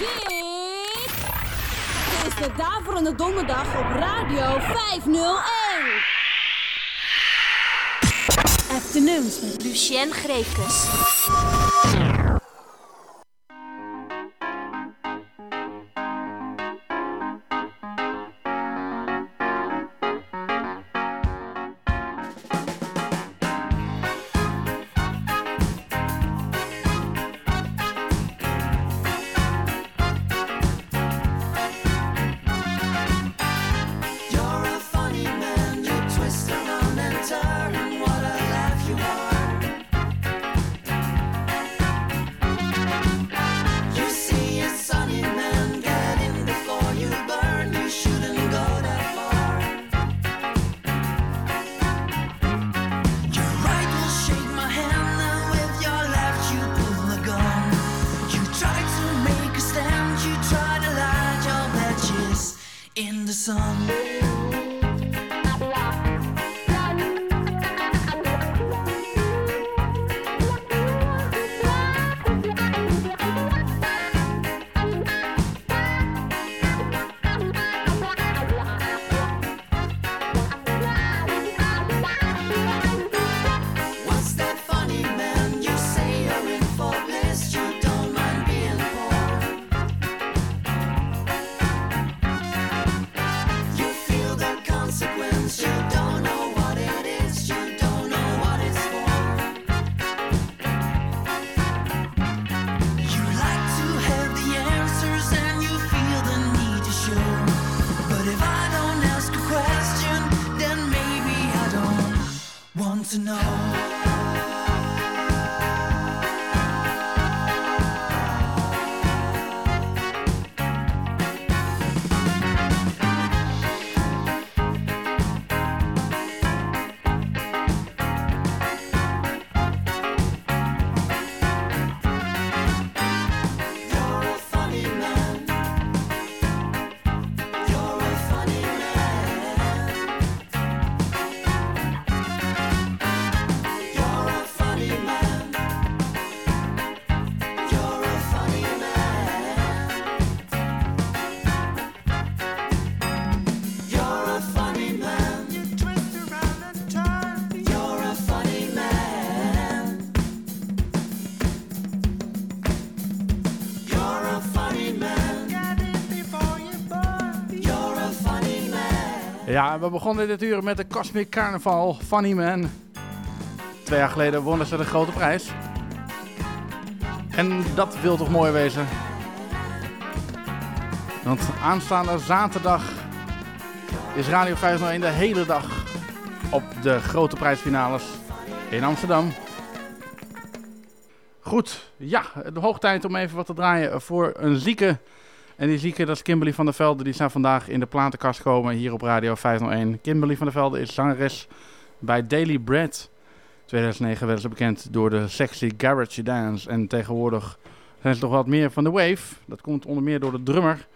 Dit is de Daverende Donderdag op Radio 501. Afternoons met Lucien Greefkes. Ja, we begonnen dit uur met de Cosmic Carnival Funny Man. Twee jaar geleden wonnen ze de grote prijs. En dat wil toch mooi wezen. Want aanstaande zaterdag is Radio 501 de hele dag op de grote prijsfinales in Amsterdam. Goed, ja, de hoog tijd om even wat te draaien voor een zieke. En die zieke, dat is Kimberly van der Velde. Die zijn vandaag in de platenkast gekomen hier op Radio 501. Kimberly van der Velde is zangeres bij Daily Bread. 2009 werden ze bekend door de Sexy Garage Dance. En tegenwoordig zijn ze toch wat meer van de wave. Dat komt onder meer door de drummer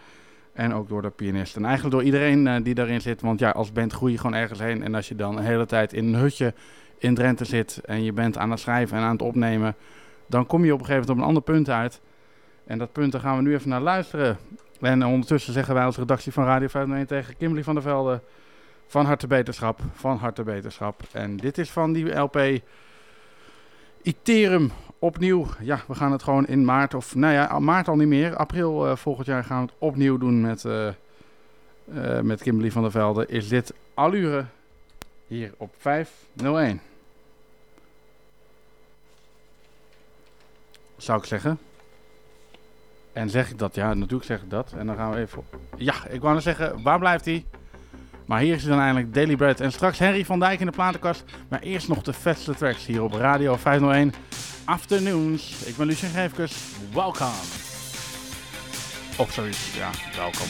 en ook door de pianist. En eigenlijk door iedereen eh, die daarin zit. Want ja, als band groei je gewoon ergens heen. En als je dan een hele tijd in een hutje in Drenthe zit en je bent aan het schrijven en aan het opnemen, dan kom je op een gegeven moment op een ander punt uit. En dat punt, daar gaan we nu even naar luisteren. En ondertussen zeggen wij als redactie van Radio 501 tegen Kimberly van der Velde... van harte beterschap, van harte beterschap. En dit is van die LP Iterum opnieuw. Ja, we gaan het gewoon in maart, of nou ja, maart al niet meer. April eh, volgend jaar gaan we het opnieuw doen met, eh, eh, met Kimberly van der Velde. Is dit Allure hier op 501. Zou ik zeggen. En zeg ik dat? Ja, natuurlijk zeg ik dat. En dan gaan we even... Ja, ik wou net zeggen, waar blijft hij? Maar hier is hij dan eindelijk Daily Bread. En straks Henry van Dijk in de platenkast. Maar eerst nog de vetste tracks hier op Radio 501. Afternoons. Ik ben Lucien Geefkes. Welkom. Of zoiets. Ja, welkom.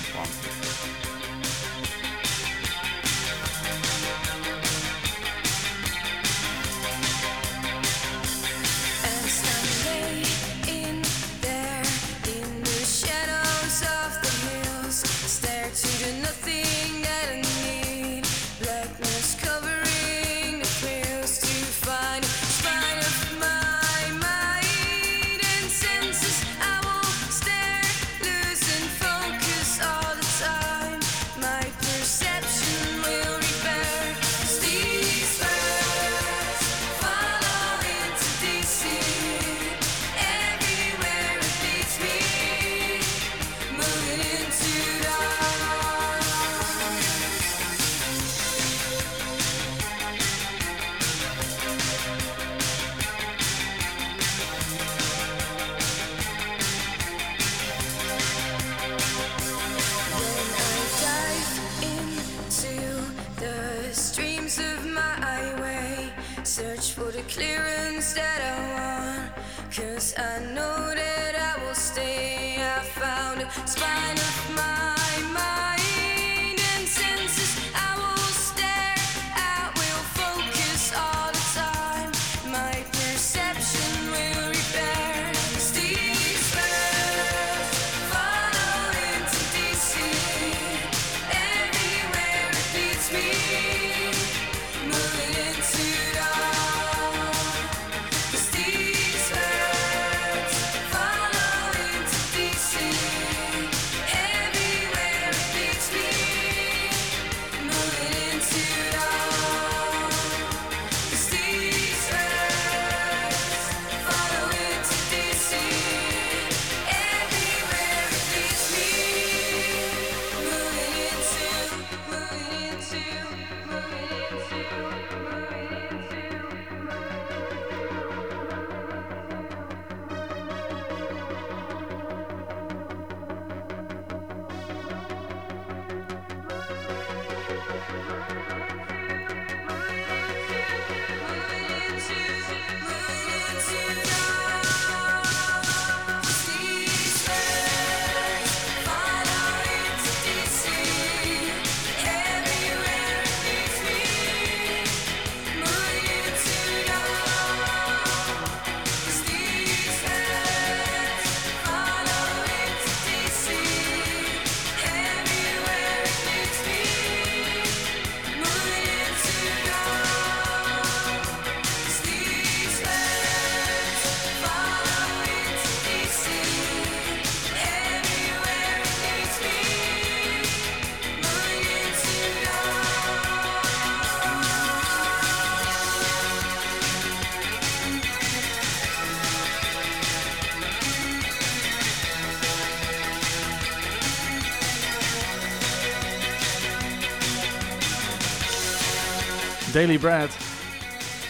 Daily Bread.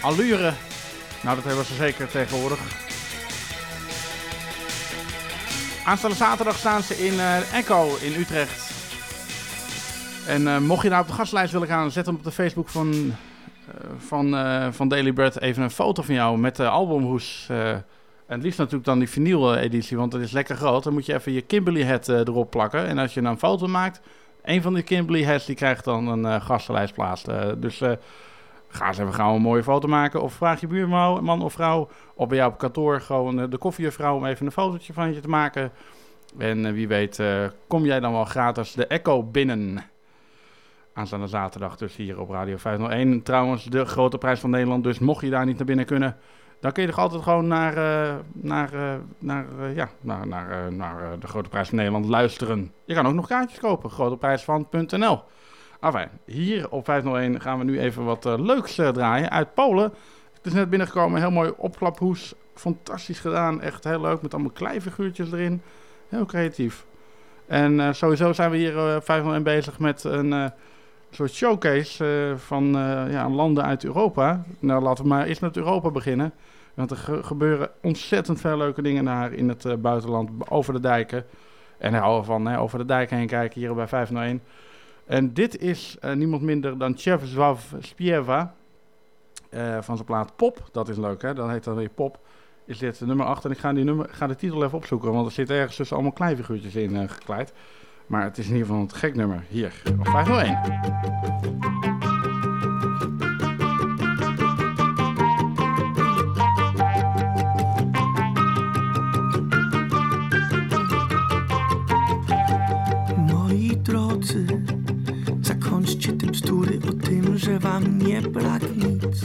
Allure. Nou, dat hebben ze zeker tegenwoordig. Aanstaande zaterdag staan ze in eh, Echo in Utrecht. En eh, mocht je nou op de gastlijst willen gaan, zet hem op de Facebook van, eh, van, van Daily Bread even een foto van jou met de albumhoes. en het liefst natuurlijk dan die vinyl editie, want dat is lekker groot. Dan moet je even je Kimberly hat erop plakken. En als je dan een foto maakt, een van die Kimberly hats die krijgt dan een gastenlijstplaats. Dus ga eens even gauw een mooie foto maken. Of vraag je buurman man of vrouw, of bij jou op kantoor gewoon eh, de koffiejuffrouw om even een fotootje van je te maken. En eh, wie weet eh, kom jij dan wel gratis de Echo binnen. Aanstaande zaterdag dus hier op Radio 501. Trouwens de grote prijs van Nederland. Dus mocht je daar niet naar binnen kunnen... Dan kun je toch altijd gewoon naar, naar, naar, ja, naar, naar, naar de Grote Prijs van Nederland luisteren. Je kan ook nog kaartjes kopen, groteprijsvan.nl. Enfin, hier op 501 gaan we nu even wat eh, leuks eh, draaien uit Polen. Het is net binnengekomen, heel mooi opklaphoes. Fantastisch gedaan, echt heel leuk met allemaal kleifiguurtjes erin. Heel creatief. En eh, sowieso zijn we hier eh 501 bezig met een soort showcase van ja, landen uit Europa. Nou, laten we maar eerst met Europa beginnen. Want er ge- gebeuren ontzettend veel leuke dingen daar in het buitenland, over de dijken. En daar houden we van, hè, over de dijk heen kijken hier bij 501. En dit is eh, niemand minder dan Czesław Spieva eh, van zijn plaat Pop. Dat is leuk, hè? Dat heet dan weer Pop. Is dit nummer 8 en ik ga, die nummer, ga de titel even opzoeken, want er zit ergens tussen allemaal kleinfiguurtjes in eh, gekleid. Maar het is in ieder geval een gek nummer. Hier, op 501. bzdury o tym, że wam nie brak nic.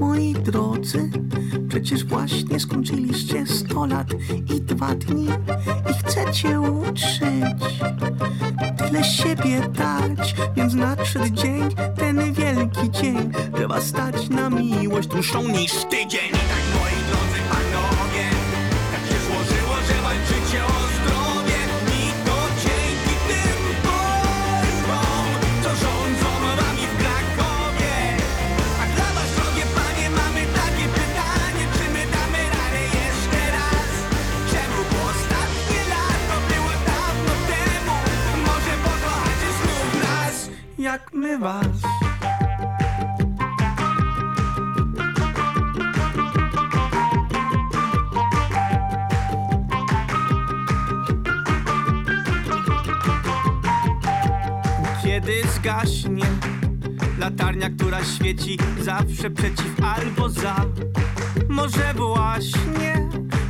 Moi drodzy, przecież właśnie skończyliście sto lat i dwa dni i chcecie uczyć. Tyle siebie dać, więc nadszedł dzień, ten wielki dzień, że was stać na miłość dłuższą niż tydzień. jak my was. Kiedy zgaśnie latarnia, która świeci zawsze przeciw albo za, może właśnie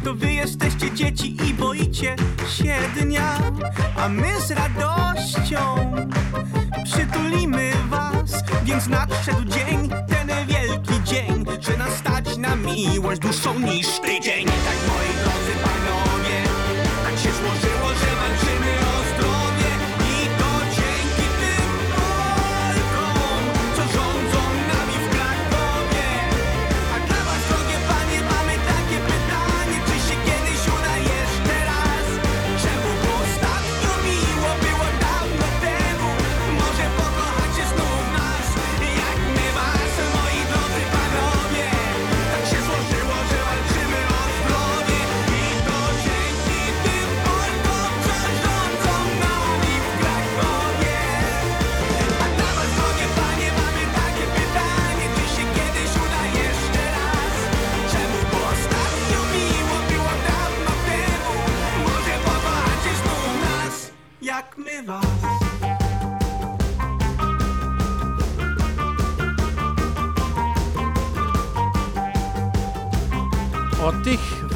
to wy jesteście dzieci i boicie się dnia A my z radością przytulimy was. Więc nadszedł dzień, ten wielki dzień Że nas stać na miłość dłuższą niż tydzień. Tak moi drodzy panowie, tak się złożyło,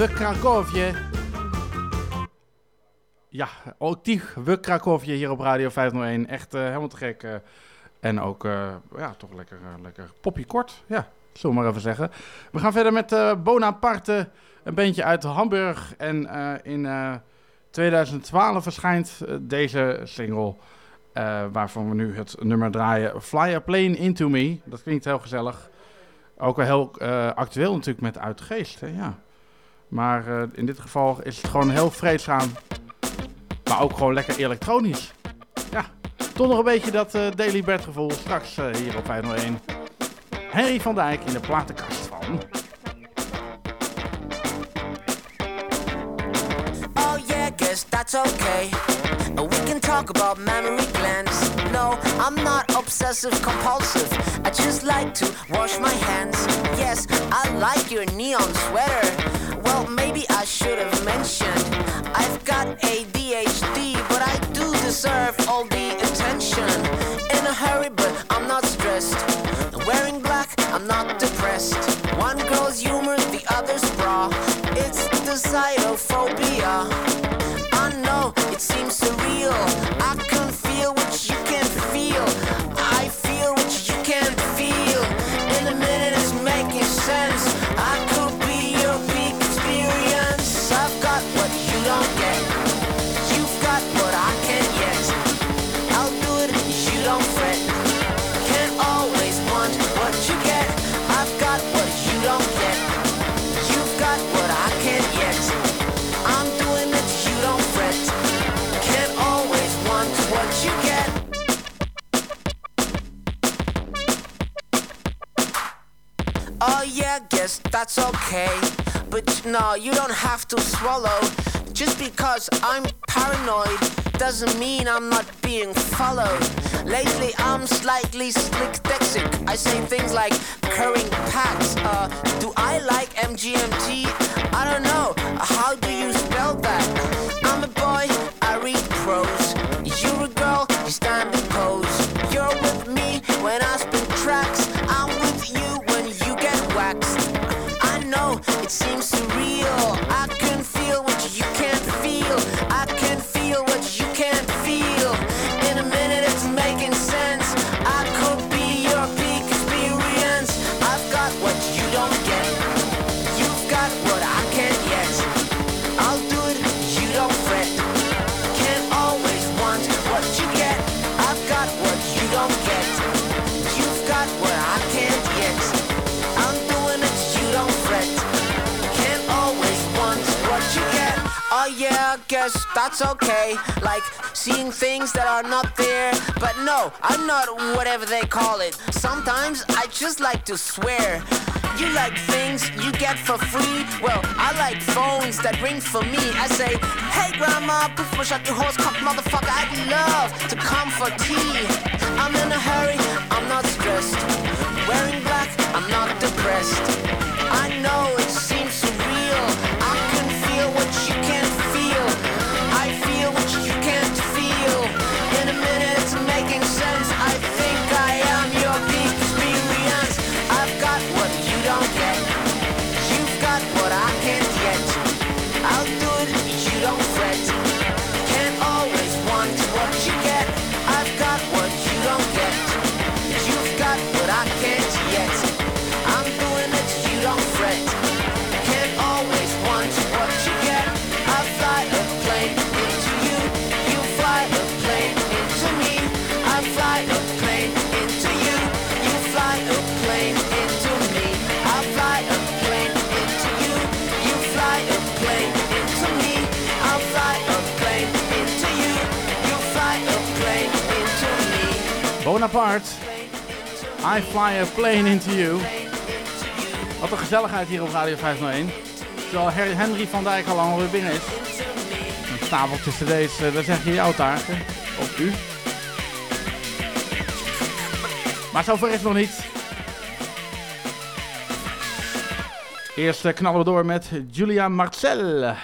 w. Ja, o tych w hier op Radio 501. Echt eh, helemaal te gek. eh. en ook, eh, ja, toch lekker, lekker poppy kort. Ja, zullen maar even zeggen. We gaan verder met Bonaparte. Een bandje uit Hamburg. En in eh, 2012 verschijnt deze single. waarvan we nu het nummer draaien. Fly a plane into me. Dat klinkt heel gezellig. Ook wel heel actueel natuurlijk met Uitgeest. Ja. Maar eh, in dit geval is het gewoon heel vreedzaam. Maar ook gewoon lekker elektronisch. Ja, toch nog een beetje dat eh, Daily Bed gevoel straks eh, hier op 501. Henry van Dijk in de platenkast van... Oh yeah, guess that's okay. Uh, We can talk about memory glands. No, I'm not obsessive compulsive. I just like to wash my hands. Yes, I like your neon sweater. Well, maybe I should have mentioned. I've got ADHD, but I do deserve all the attention. In a hurry, but I'm not stressed. Wearing black, I'm not depressed. One girl's humor, the other's bra. It's the xylophobia. I know it seems surreal. I Yeah, guess that's okay. But no, you don't have to swallow. Just because I'm paranoid doesn't mean I'm not being followed. Lately I'm slightly slick dexic. I say things like curring packs. Uh, do I like MGMT? I don't know. How do you spell that? I'm a boy, I read prose. You're a seems surreal. That's okay. Like seeing things that are not there. But no, I'm not whatever they call it. Sometimes I just like to swear. You like things you get for free? Well, I like phones that ring for me. I say, hey grandma, put push out your horse cock, motherfucker. I'd love to come for tea. I'm in a hurry, I'm not stressed. Wearing black, I'm not depressed. I know it seems surreal. apart. I fly a plane into you. Wat een gezelligheid hier op Radio 501. Terwijl Henry van Dijk al lang weer binnen is. Een stapeltje cd's, dat zeg je jouw taak. Of u. Maar zover is het nog niet. Eerst eh, knallen we door met Julia Marcel.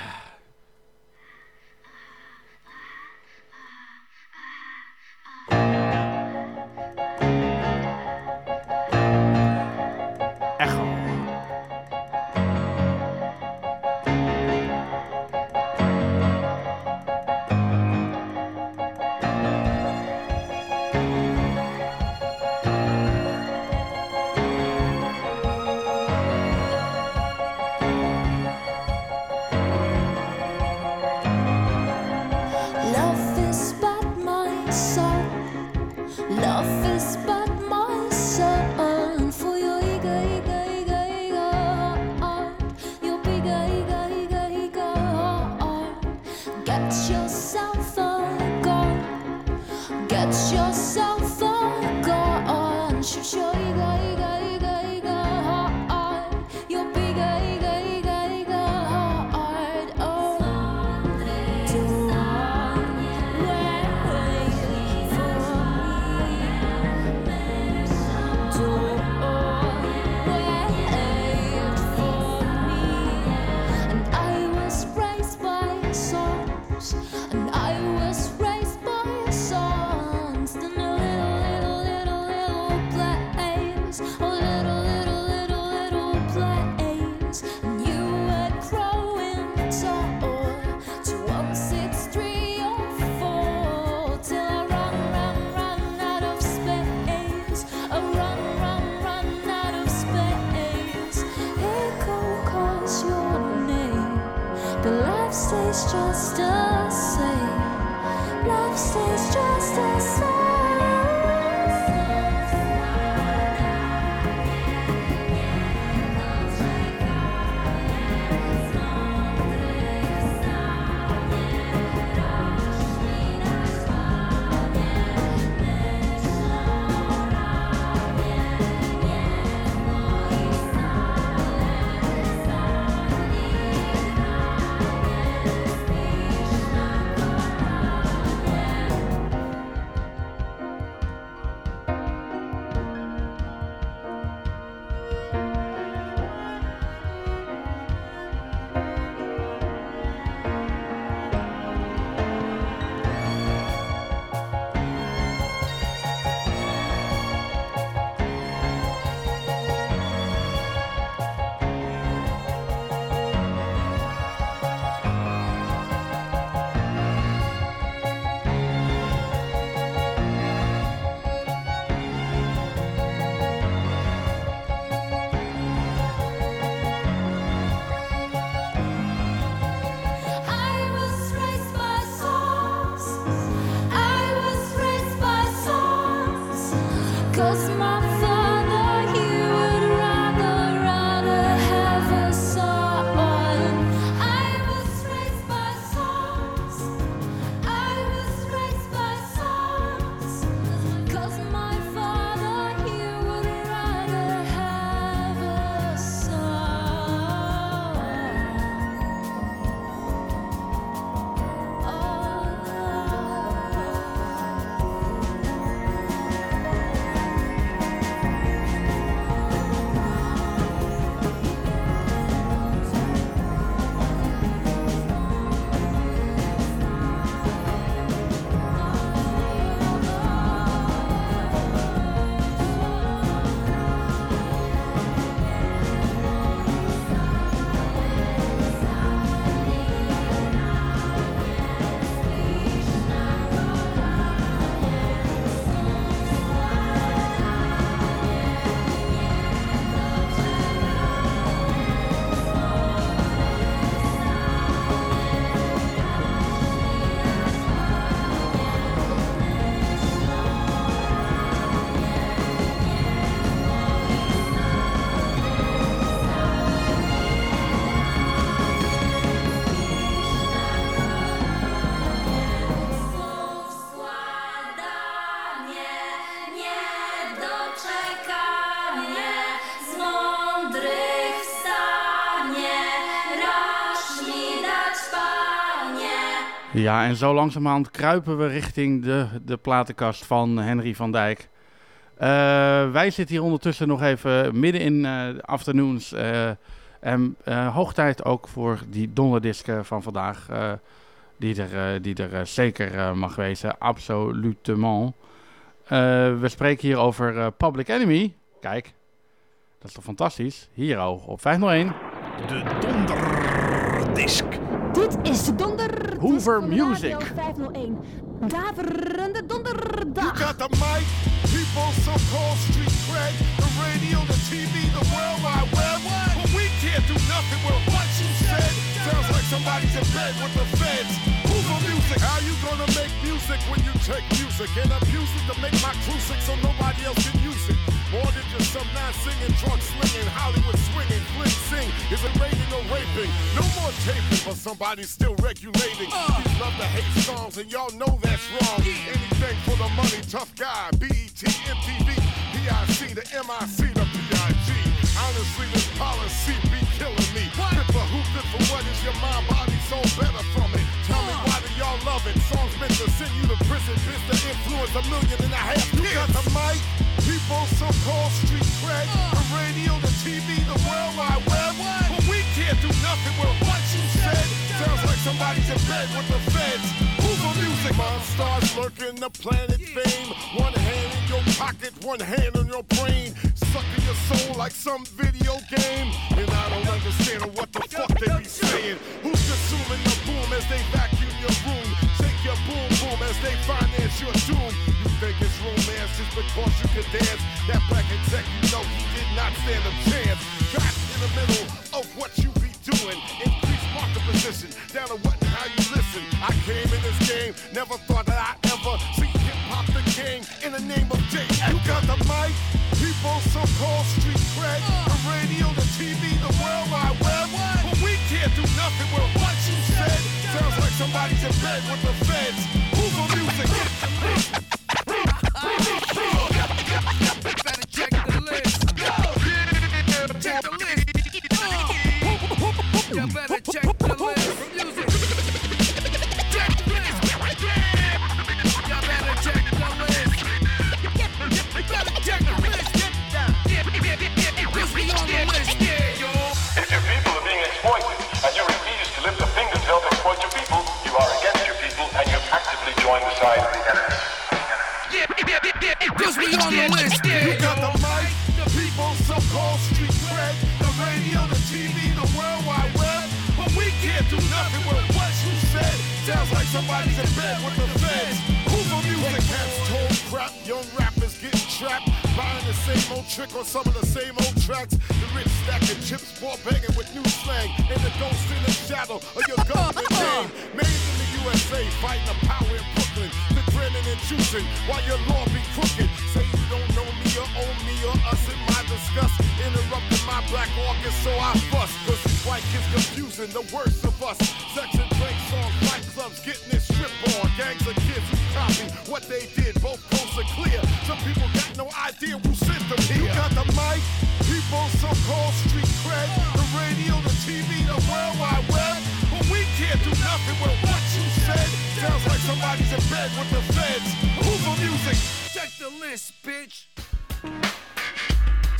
Ja, en zo langzamerhand kruipen we richting de, de platenkast van Henry van Dijk. Eh, wij zitten hier ondertussen nog even midden in eh, de afternoons. eh, en eh, hoog tijd ook voor die donderdisken van vandaag. eh, die er, die er zeker mag wezen, absolutement. Eh, we spreken hier over eh, Public Enemy. Kijk, dat is toch fantastisch. Hier al op 501. De donderdisk. Dit is de donder. Hoover Music. Radio 501. Daverende donderdag. Got the mic, people so-called street cred, the radio, the TV, the World Wide Web. But we can't do nothing with what you said. Sounds like somebody's in bed with the feds. Who's on music? How you gonna make music when you take music and abuse it to make my sick so nobody else can use it? More than just some non-singing, drug slinging, Hollywood swinging, fling sing. Is it raiding or raping? No more taping, but somebody's still regulating. Uh. These love to hate songs, and y'all know that's wrong. Anything for the money, tough guy. E BET, MTV, PIC, the MIC, the. Honestly, this policy be killing me. Good for who, good for what is your mind, body, soul better from it? Tell me why do y'all love it? Songs meant to send you to prison, bitch, to influence a million and a half You got the mic, people so-called street cred, the radio, the TV, the World Wide Web. But we can't do nothing with what you said. Sounds like somebody's in bed with the feds. Who's music? Monsters lurking the planet fame. One hand in your pocket, one hand on your brain. Sucking your soul like some video game. And I don't understand what the fuck they be saying. Who's consuming the boom as they vacuum your room? Take your boom boom as they finance your doom. You think it's romance just because you can dance? That black exec, you know he did not stand a chance. Got in the middle of what you be doing. Increase market position down to what and how you listen. I came in this game, never thought that I ever see hip hop the game in the name of J. You got the mic, people so-called street cred, the radio, the TV, the World Wide Web. But we can't do nothing with what you said. Sounds like somebody's in bed with the feds. Who's on music? Better check the list. Check the list. You better check the list. We on the list, You got the mic, the people so-called street cred, the radio, the TV, the World Wide Web. But we can't do nothing with what you said. Sounds like somebody's in bed with the feds. Who's on music? Cats told crap, young rappers getting trapped. Buying the same old trick on some of the same old tracks. The rich stacking chips, ball banging with new slang. And the ghost in the shadow of your government name. Made in the USA, fighting the power in Brooklyn. The grinning and juicing while your law be crooked. Us in my disgust. Interrupting my black August, so I fuss. Cause white kids confusing the worst of us. Sex and drink songs, fight clubs, getting it strip on. Gangs of kids who copy what they did, both coasts are clear. Some people got no idea who sent them here. You got the mic, people so-called street cred, the radio, the TV, the World Wide Web. But we can't do nothing with what you said. Sounds like somebody's in bed with the feds. Who's on music? Check the list, bitch.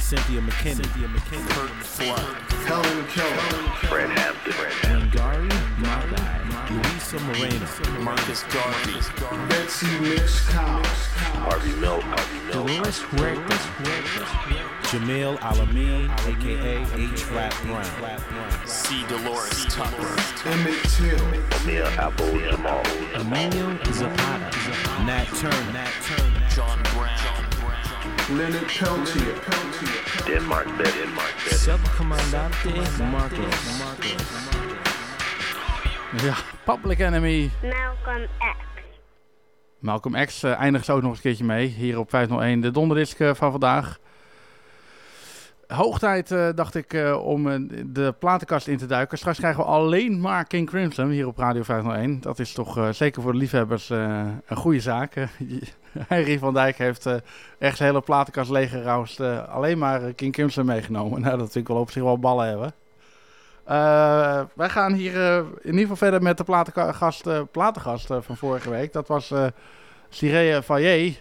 Cynthia McKinney, Cynthia McKinney, Kurt Flood, Helen Keller, Fred Hampton. Wangari Maathai, Louisa Moreno, Marcus Garvey. Betsy Mixcow, Harvey Milk. Harvey Milk. Dolores Huertas, Jamil Alameen, aka H. Rap Brown, C. Dolores Tucker. Emmett Till, Mia Apple Jamal. Emilio Zapata, Nat Turner, John Brown. Leonard Peltier, Denmark. Denmark Bet. Subcomandante Marcos, Ja, Public Enemy. Malcolm X. Malcolm X eh, eindigt zo ook nog eens een keertje mee. Hier op 501, de donderdisc eh, van vandaag. Hoog tijd, eh, dacht ik, eh, om de platenkast in te duiken. Straks krijgen we alleen maar King Crimson hier op Radio 501. Dat is toch eh, zeker voor de liefhebbers eh, een goede zaak. Henry van Dijk heeft eh, echt de hele platenkast leeggeroust. eh alleen maar eh, King Crimson meegenomen. Nou, dat vind ik wel op zich wel ballen hebben. Wij gaan hier in ieder geval verder met de platengast, van vorige week. Dat was eh Siree.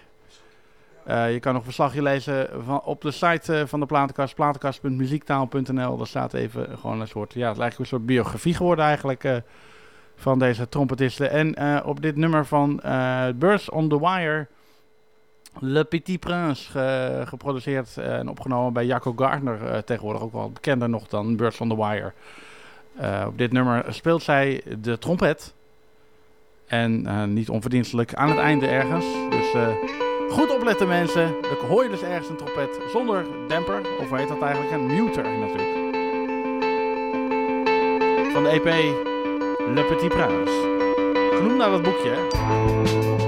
Eh, je kan nog verslagje lezen van, op de site van de platenkast, platenkast.muziektaal.nl. Daar staat even gewoon een soort, ja, het lijkt een soort biografie geworden eigenlijk van deze trompetisten. En op dit nummer van Birds on the Wire, Le Petit Prince, ge- geproduceerd eh, en opgenomen bij Jacco Gardner, eh, tegenwoordig ook wel bekender nog dan Birds on the Wire. Eh, op dit nummer speelt zij de trompet. En eh, niet onverdienstelijk aan het einde ergens. Dus eh, goed opletten mensen. Dan hoor je dus ergens een trompet zonder demper. Of hoe heet dat eigenlijk? Een muter natuurlijk. Van de EP Le Petit Prince. Genoemd naar dat boekje. hè?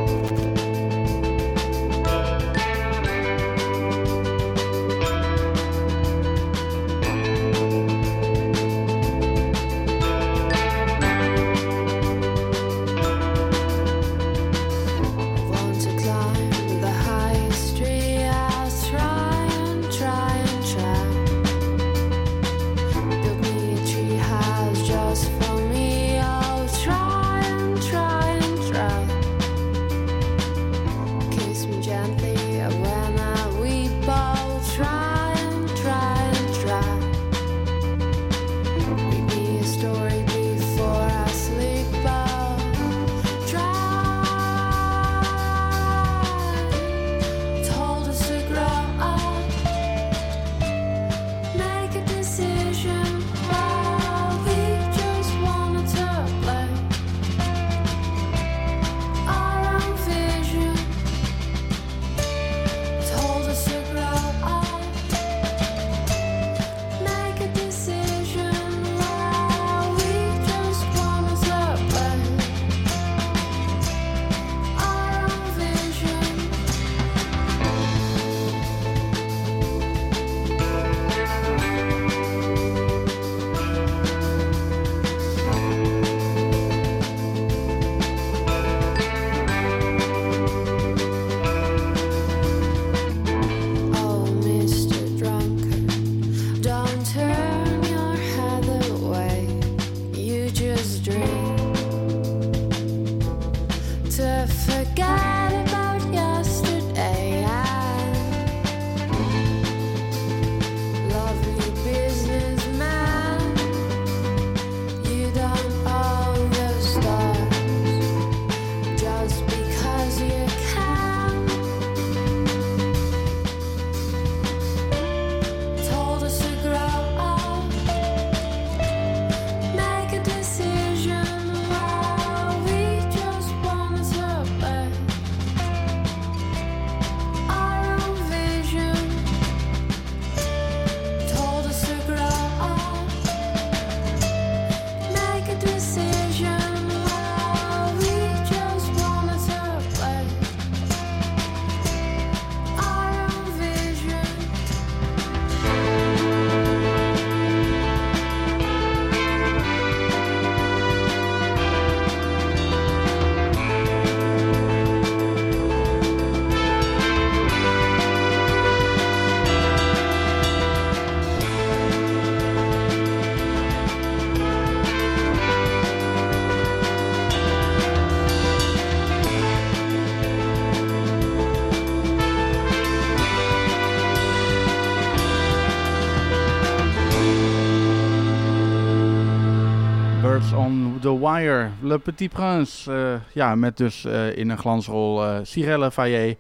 The Wire, Le Petit Prince. eh, ja, met dus eh, in een glansrol eh Cirelle Fayet.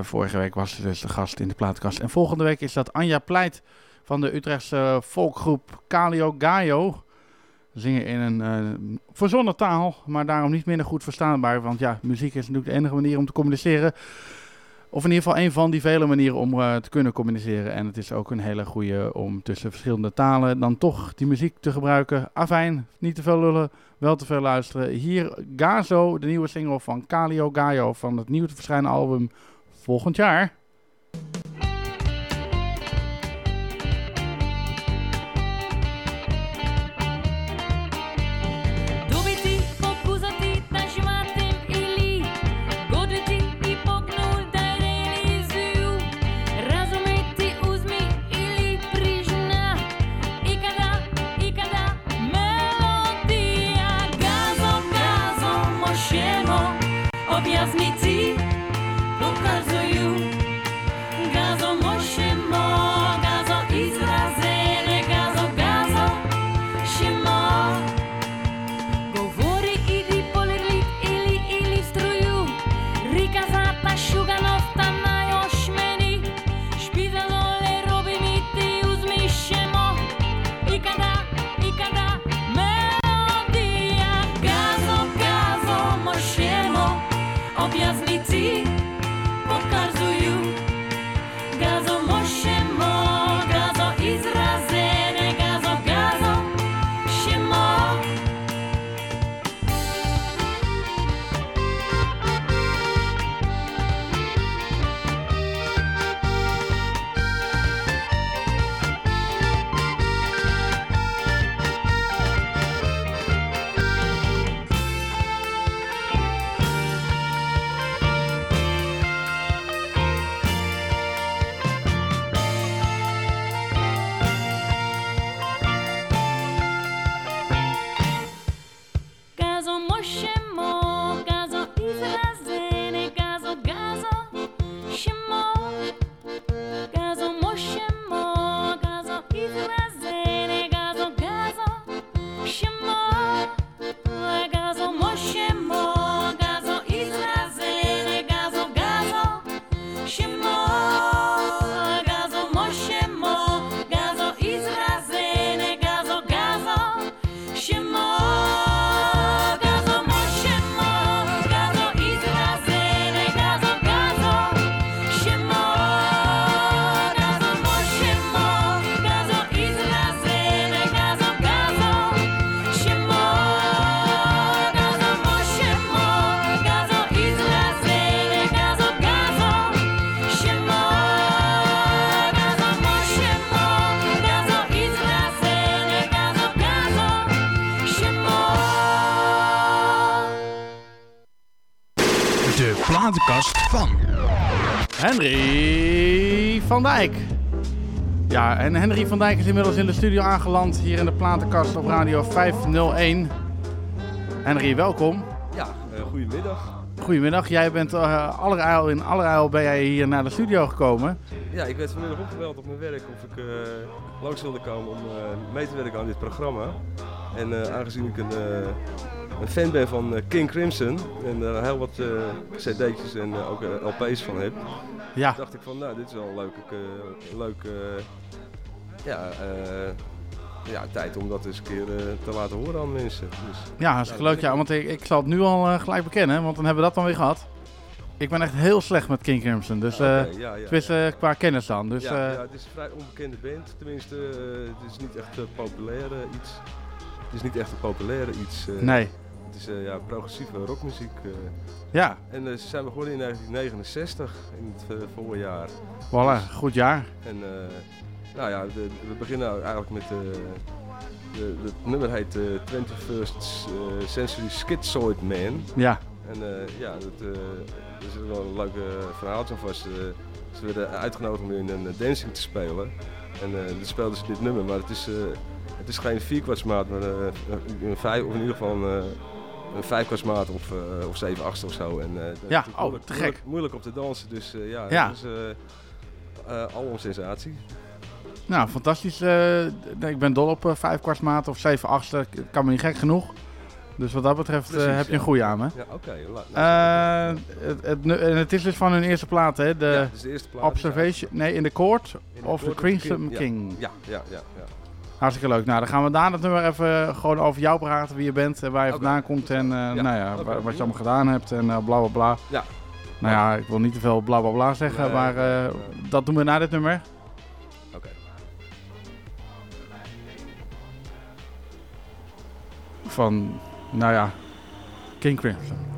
Vorige week was ze dus de gast in de plaatkast. En volgende week is dat Anja Pleit van de Utrechtse volkgroep Calio Gaio. Zingen in een verzonnen taal, maar daarom niet minder goed verstaanbaar. Want ja, muziek is natuurlijk de enige manier om te communiceren. Of in ieder geval een van die vele manieren om eh, te kunnen communiceren. En het is ook een hele goede om tussen verschillende talen dan toch die muziek te gebruiken. Afijn, niet te veel lullen, wel te veel luisteren. Hier Gazo, de nieuwe single van Calio Gaio van het nieuw te verschijnen album volgend jaar. Van Dijk. Ja, en Henry van Dijk is inmiddels in de studio aangeland hier in de platenkast op Radio 501. Henry, welkom. Ja, eh, goedemiddag. Goedemiddag, jij bent eh allerijl, in allerijl ben jij hier naar de studio gekomen. Ja, ik werd vanmiddag opgebeld op mijn werk of ik eh, langs wilde komen om mee te werken aan dit programma. En aangezien ik een, een fan ben van eh, King Crimson en er heel wat eh, cd'tjes en eh, ook eh, LP's van heb, Ja. dacht ik van nou, dit is wel een leuke, eh, leuk, eh, ja, eh, ja, tijd om dat eens een keer eh, te laten horen aan mensen. Dus, Ja, hartstikke leuk. Ja, want ik, ik zal het nu al eh, gelijk bekennen, want dan hebben we dat dan weer gehad. Ik ben echt heel slecht met King Crimson, dus eh ja, ja, eh, qua kennis dan. Dus, ja, eh, ja, het is een vrij onbekende band. Tenminste, eh, het is niet echt een populaire iets. Het is niet echt een populaire iets. eh. Nee. Is eh, ja, progressieve rockmuziek. eh. Ja. En eh, ze zijn begonnen in 1969, in het voorjaar. Voilà, goed jaar. En nou ja, we beginnen eigenlijk met de, het nummer heet eh 21st eh, Century Schizoid Man. Ja. En ja, dat, er is wel een leuk verhaaltje aan vast. Ze werden uitgenodigd om in een dancing te spelen. En dan speelden ze dit nummer, maar het is, het is geen vierkwartsmaat, maar een vijf, of in ieder geval een, een vijfkwartsmaat of, eh, of zeven achtste of zo. En, eh, dat Ja, oh, moeilijk, te gek. Moeilijk, moeilijk op te dansen, dus eh, ja, Ja. dat is eh, eh, al een sensatie. Nou, fantastisch. eh, ik ben dol op eh, vijf kwartsmaat of zeven achtste. Kan me niet gek genoeg. Dus wat dat betreft eh, Precies, heb je een goede aan me. Ja, oké, Eh, het, het, het is dus van hun eerste plaat, hè? De, Ja, de eerste plaat, Observation. Nee, in the Court In the of the Court the Crimson King, King. Ja, ja, ja, ja. Hartstikke leuk. Nou, dan gaan we daar het nummer even gewoon over jou praten, wie je bent en waar je vandaan komt en eh, nou ja, wat je allemaal gedaan hebt en eh, bla bla bla. Ja. Nou ja, ik wil niet te veel bla bla bla zeggen, Nee, maar eh, dat doen we na dit nummer. Oké. Van, nou ja, King Crimson.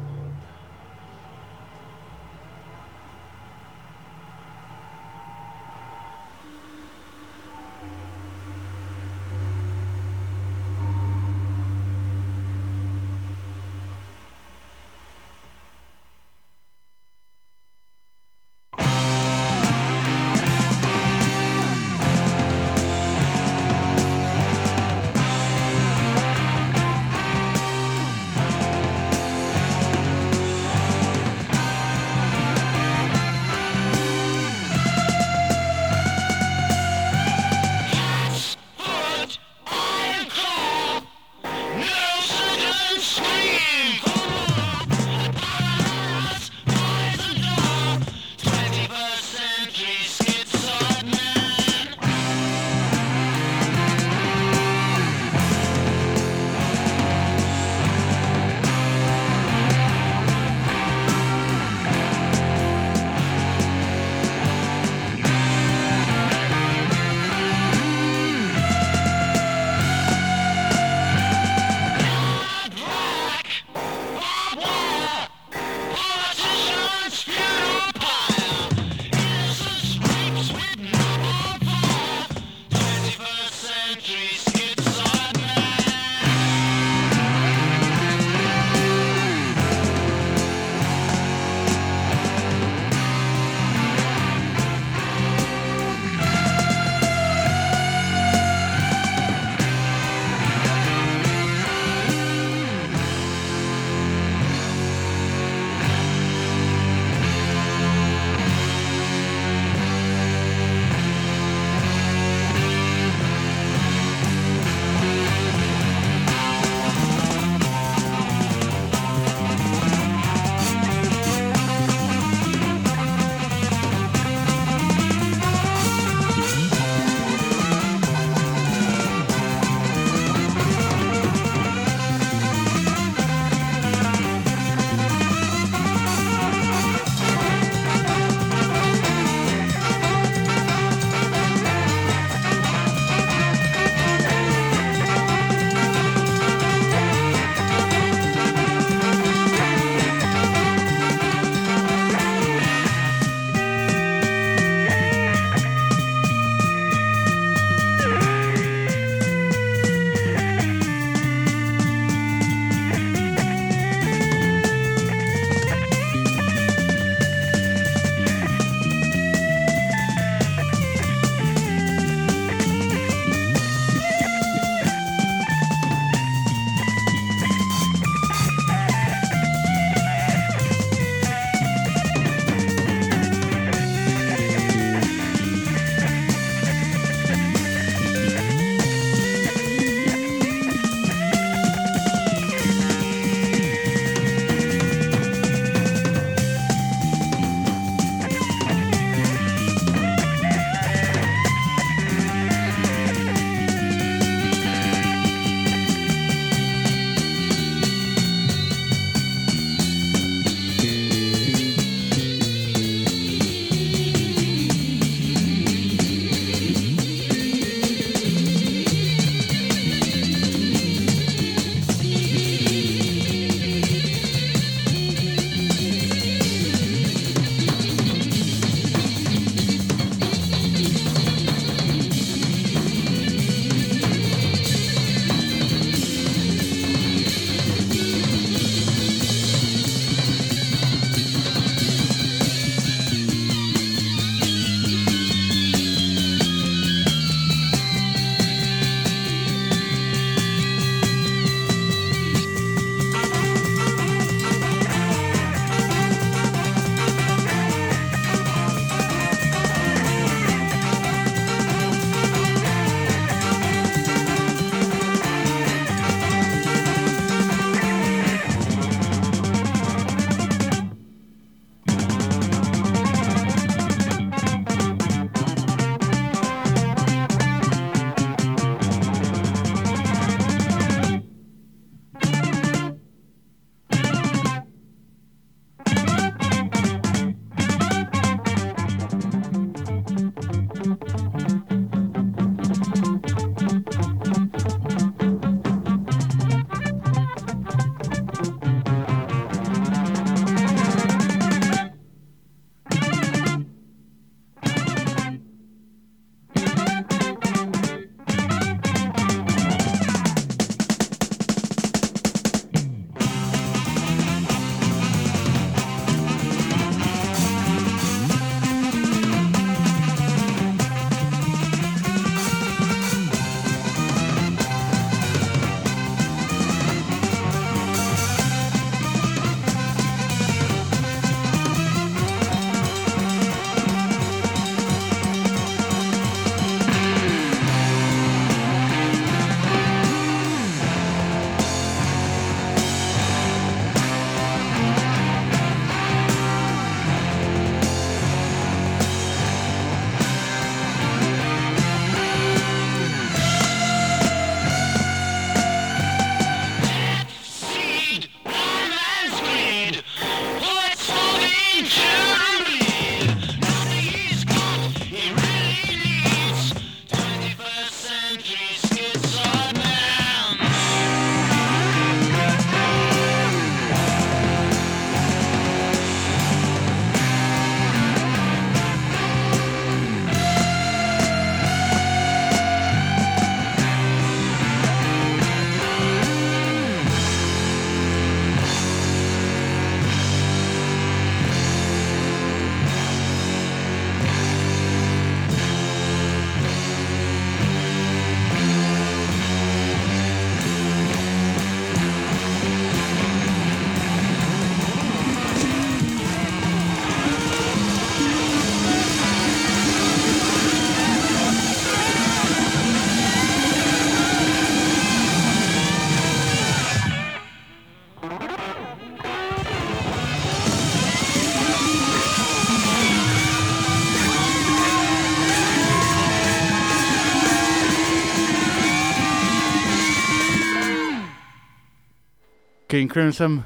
King Crimson.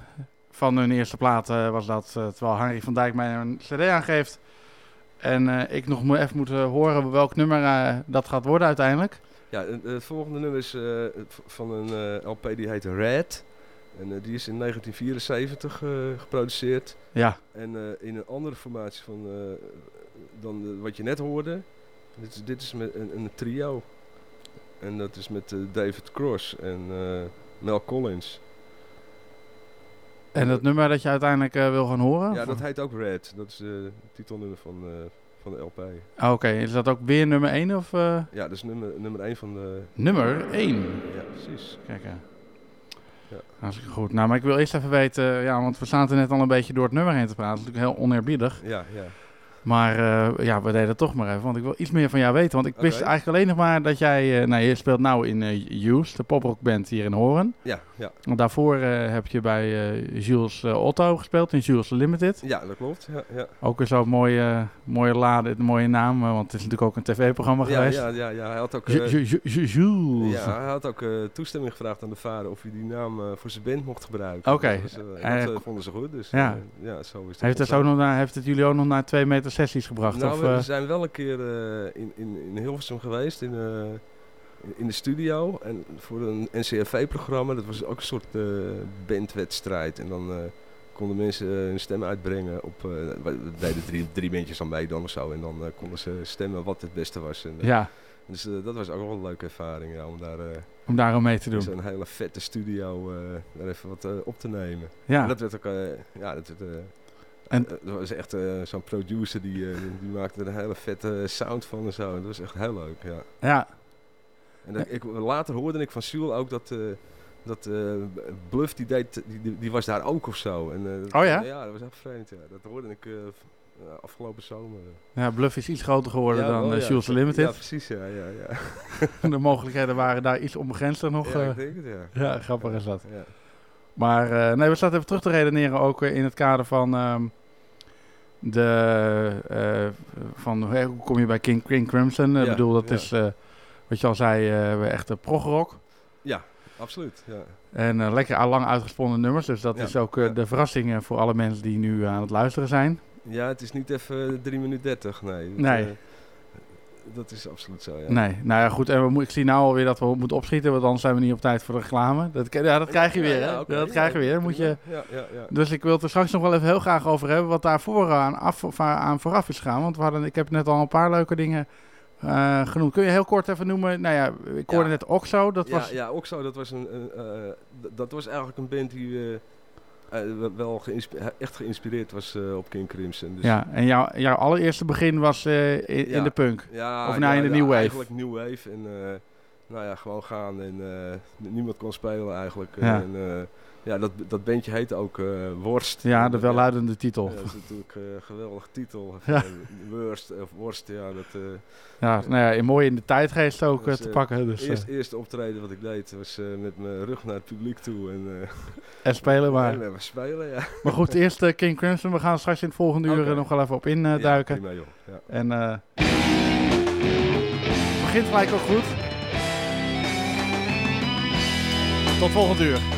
Van hun eerste plaat eh, was dat, eh, terwijl Harry van Dijk mij een cd aangeeft. En eh, ik nog even moet eh, horen welk nummer dat gaat worden uiteindelijk. Ja, het volgende nummer is van een LP die heet Red. En die is in 1974 eh, geproduceerd. Ja. En in een andere formatie van, dan de- wat je net hoorde. Dit is, dit is met een, een trio. En dat is met David Cross en Mel Collins. En dat nummer dat je uiteindelijk eh, wil gaan horen? Ja, Of- dat heet ook Red. Dat is eh, het titelnummer van, eh, van de LP. Ah, Oké, is dat ook weer nummer 1 of... eh, Ja, dat is nummer, nummer 1 van de... Nummer 1? Ja, precies. Kijk. Ja. Hartstikke goed. Nou, maar ik wil eerst even weten, ja, want we staan er net al een beetje door het nummer heen te praten. Dat is natuurlijk heel oneerbiedig. Ja, ja. Maar eh, ja, we deden het toch maar even, want ik wil iets meer van jou weten. Want ik wist eigenlijk alleen nog maar dat jij, eh, nou je speelt nou in Use, de poprockband hier in Horen. Ja, ja. Want daarvoor heb je bij Jules Otto gespeeld, in Jules Limited. Ja, dat klopt. Ja, ja. Ook weer zo'n mooie, mooie lade, een mooie naam, want het is natuurlijk ook een tv-programma Ja, geweest. ja, ja, ja, hij had ook... Ju- Ju- Ju- Ju- Jules. Ja, hij had ook toestemming gevraagd aan de vader of hij die naam voor zijn band mocht gebruiken. Oké. Dus, dat, was, Hij- dat vonden ze goed, dus Ja. ja, zo is het Heeft het, ook nog naar, heeft het jullie ook nog naar twee meter sessies gebracht? Nou, of, we eh, zijn wel een keer eh, in, in, in Hilversum geweest, in, eh, in- de studio. En voor een NCRV-programma, dat was ook een soort bandwedstrijd. En dan konden mensen hun stem uitbrengen op... we deden drie, drie bandjes aan mee dan of zo. En dan konden ze stemmen wat het beste was. En, Ja. Dus dat was ook wel een leuke ervaring, ja, om daar... Om daar aan mee te doen. Zo'n hele vette studio daar even wat op te nemen. Ja. En dat werd ook... ja, dat werd... En- eh, er was echt eh, zo'n producer die, eh, die maakte een hele vette sound van en zo. En dat was echt heel leuk, ja. Ja. En dat, ik, later hoorde ik van Sjoel ook dat, dat Bluff, die, deed, die, die, was daar ook of zo. En, dat- Oh ja? Ja, dat was echt vreemd, ja. Dat hoorde ik afgelopen zomer. Ja, Bluff is iets groter geworden Ja, dan ja. Jules Limited. Ja, precies, ja, ja, ja. de mogelijkheden waren daar iets onbegrensder nog. Ja, ik denk het, ja. Ja, grappig is dat. Ja. Maar nee, we zaten even terug te redeneren ook in het kader van ehm, de eh, van hoe hoe kom je bij King, King Crimson? Ik Ja, bedoel, dat ja. is uh, wat je al zei, echt progrock. Ja, absoluut. Ja. En lekker lang uitgesponnen nummers, dus dat is ook de verrassing voor alle mensen die nu aan het luisteren zijn. Ja, het is niet even 3 minuten 30, nee. Nee. Eh, dat is absoluut zo, ja. Nee, nou ja, goed. En we, ik zie nou alweer dat we moeten opschieten, want anders zijn we niet op tijd voor de reclame. Dat, ja, dat krijg je weer, hè? Dat krijg je weer. Moet je... Ja, ja, ja. Dus ik wil het er straks nog wel even heel graag over hebben, wat daar voor aan, af, aan vooraf is gegaan. Want we hadden, ik heb net al een paar leuke dingen eh, genoemd. Kun je heel kort even noemen? Nou ja, ik hoorde Ja. net Oxo, dat ja, was... ja, Oxo, dat was, een, eh, dat was eigenlijk een band die eh, eh, wel- echt geïnspireerd was eh, op King Crimson. Dus Ja, en jouw, jouw allereerste begin was eh, in, de punk? Ja, of nou ja, in de New Wave? Eigenlijk New Wave. En nou ja, gewoon gaan en eh, niemand kon spelen eigenlijk. Ja. En, eh, ja, dat, dat bandje heette ook eh, Worst. Ja, de welluidende titel. Ja, dat is natuurlijk eh, een geweldige titel. Ja. Worst, of Worst, ja. Dat, Ja, nou ja, mooi in de tijdgeest ook dus, te pakken. Dus, eerst, eerste optreden wat ik deed was met mijn rug naar het publiek toe. En, En spelen maar. En we spelen, ja. Maar goed, eerst King Crimson. We gaan straks in het volgende uur nog wel even op induiken. Ja, prima, joh. Ja. En eh het begint gelijk ook goed. Tot volgend uur.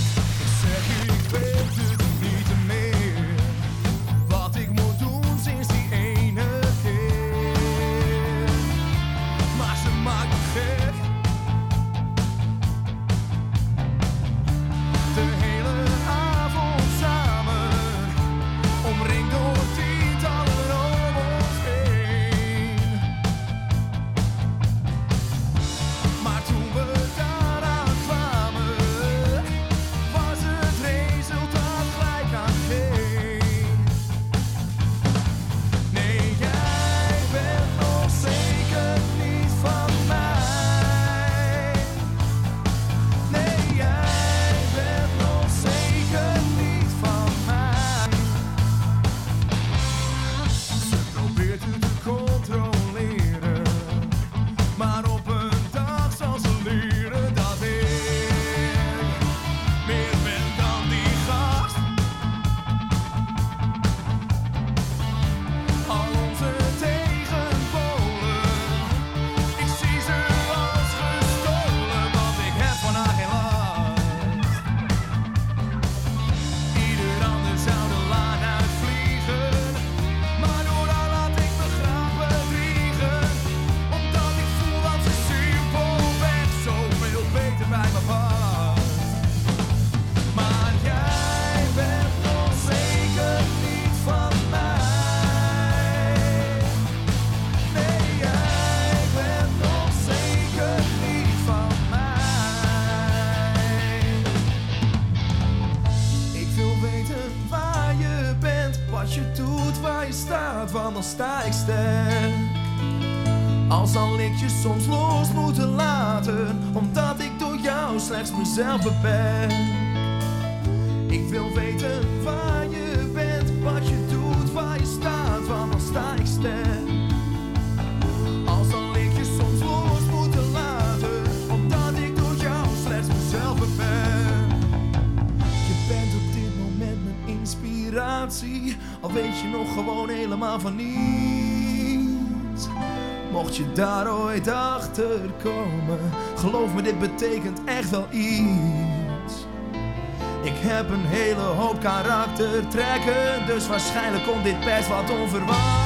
Mocht je daar ooit achter komen, geloof me, dit betekent echt wel iets. Ik heb een hele hoop karaktertrekken, dus waarschijnlijk komt dit best wat onverwacht.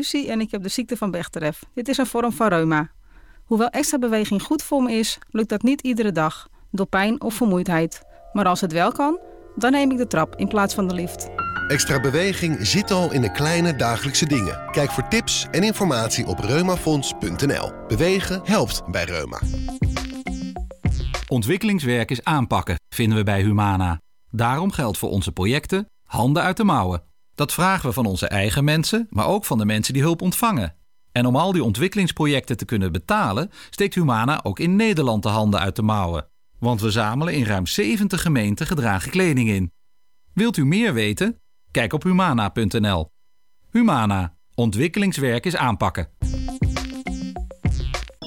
En ik heb de ziekte van Bechterew. Dit is een vorm van reuma. Hoewel extra beweging goed voor me is, lukt dat niet iedere dag, door pijn of vermoeidheid. Maar als het wel kan, dan neem ik de trap in plaats van de lift. Extra beweging zit al in de kleine dagelijkse dingen. Kijk voor tips en informatie op reumafonds.nl. Bewegen helpt bij reuma. Ontwikkelingswerk is aanpakken, vinden we bij Humana. Daarom geldt voor onze projecten handen uit de mouwen. Dat vragen we van onze eigen mensen, maar ook van de mensen die hulp ontvangen. En om al die ontwikkelingsprojecten te kunnen betalen, steekt Humana ook in Nederland de handen uit de mouwen. Want we zamelen in ruim 70 gemeenten gedragen kleding in. Wilt u meer weten? Kijk op humana.nl. Humana. Ontwikkelingswerk is aanpakken.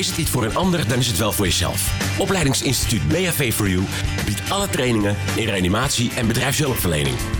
Is het iets voor een ander, dan is het wel voor jezelf. Opleidingsinstituut BHV for You biedt alle trainingen in reanimatie en bedrijfshulpverlening.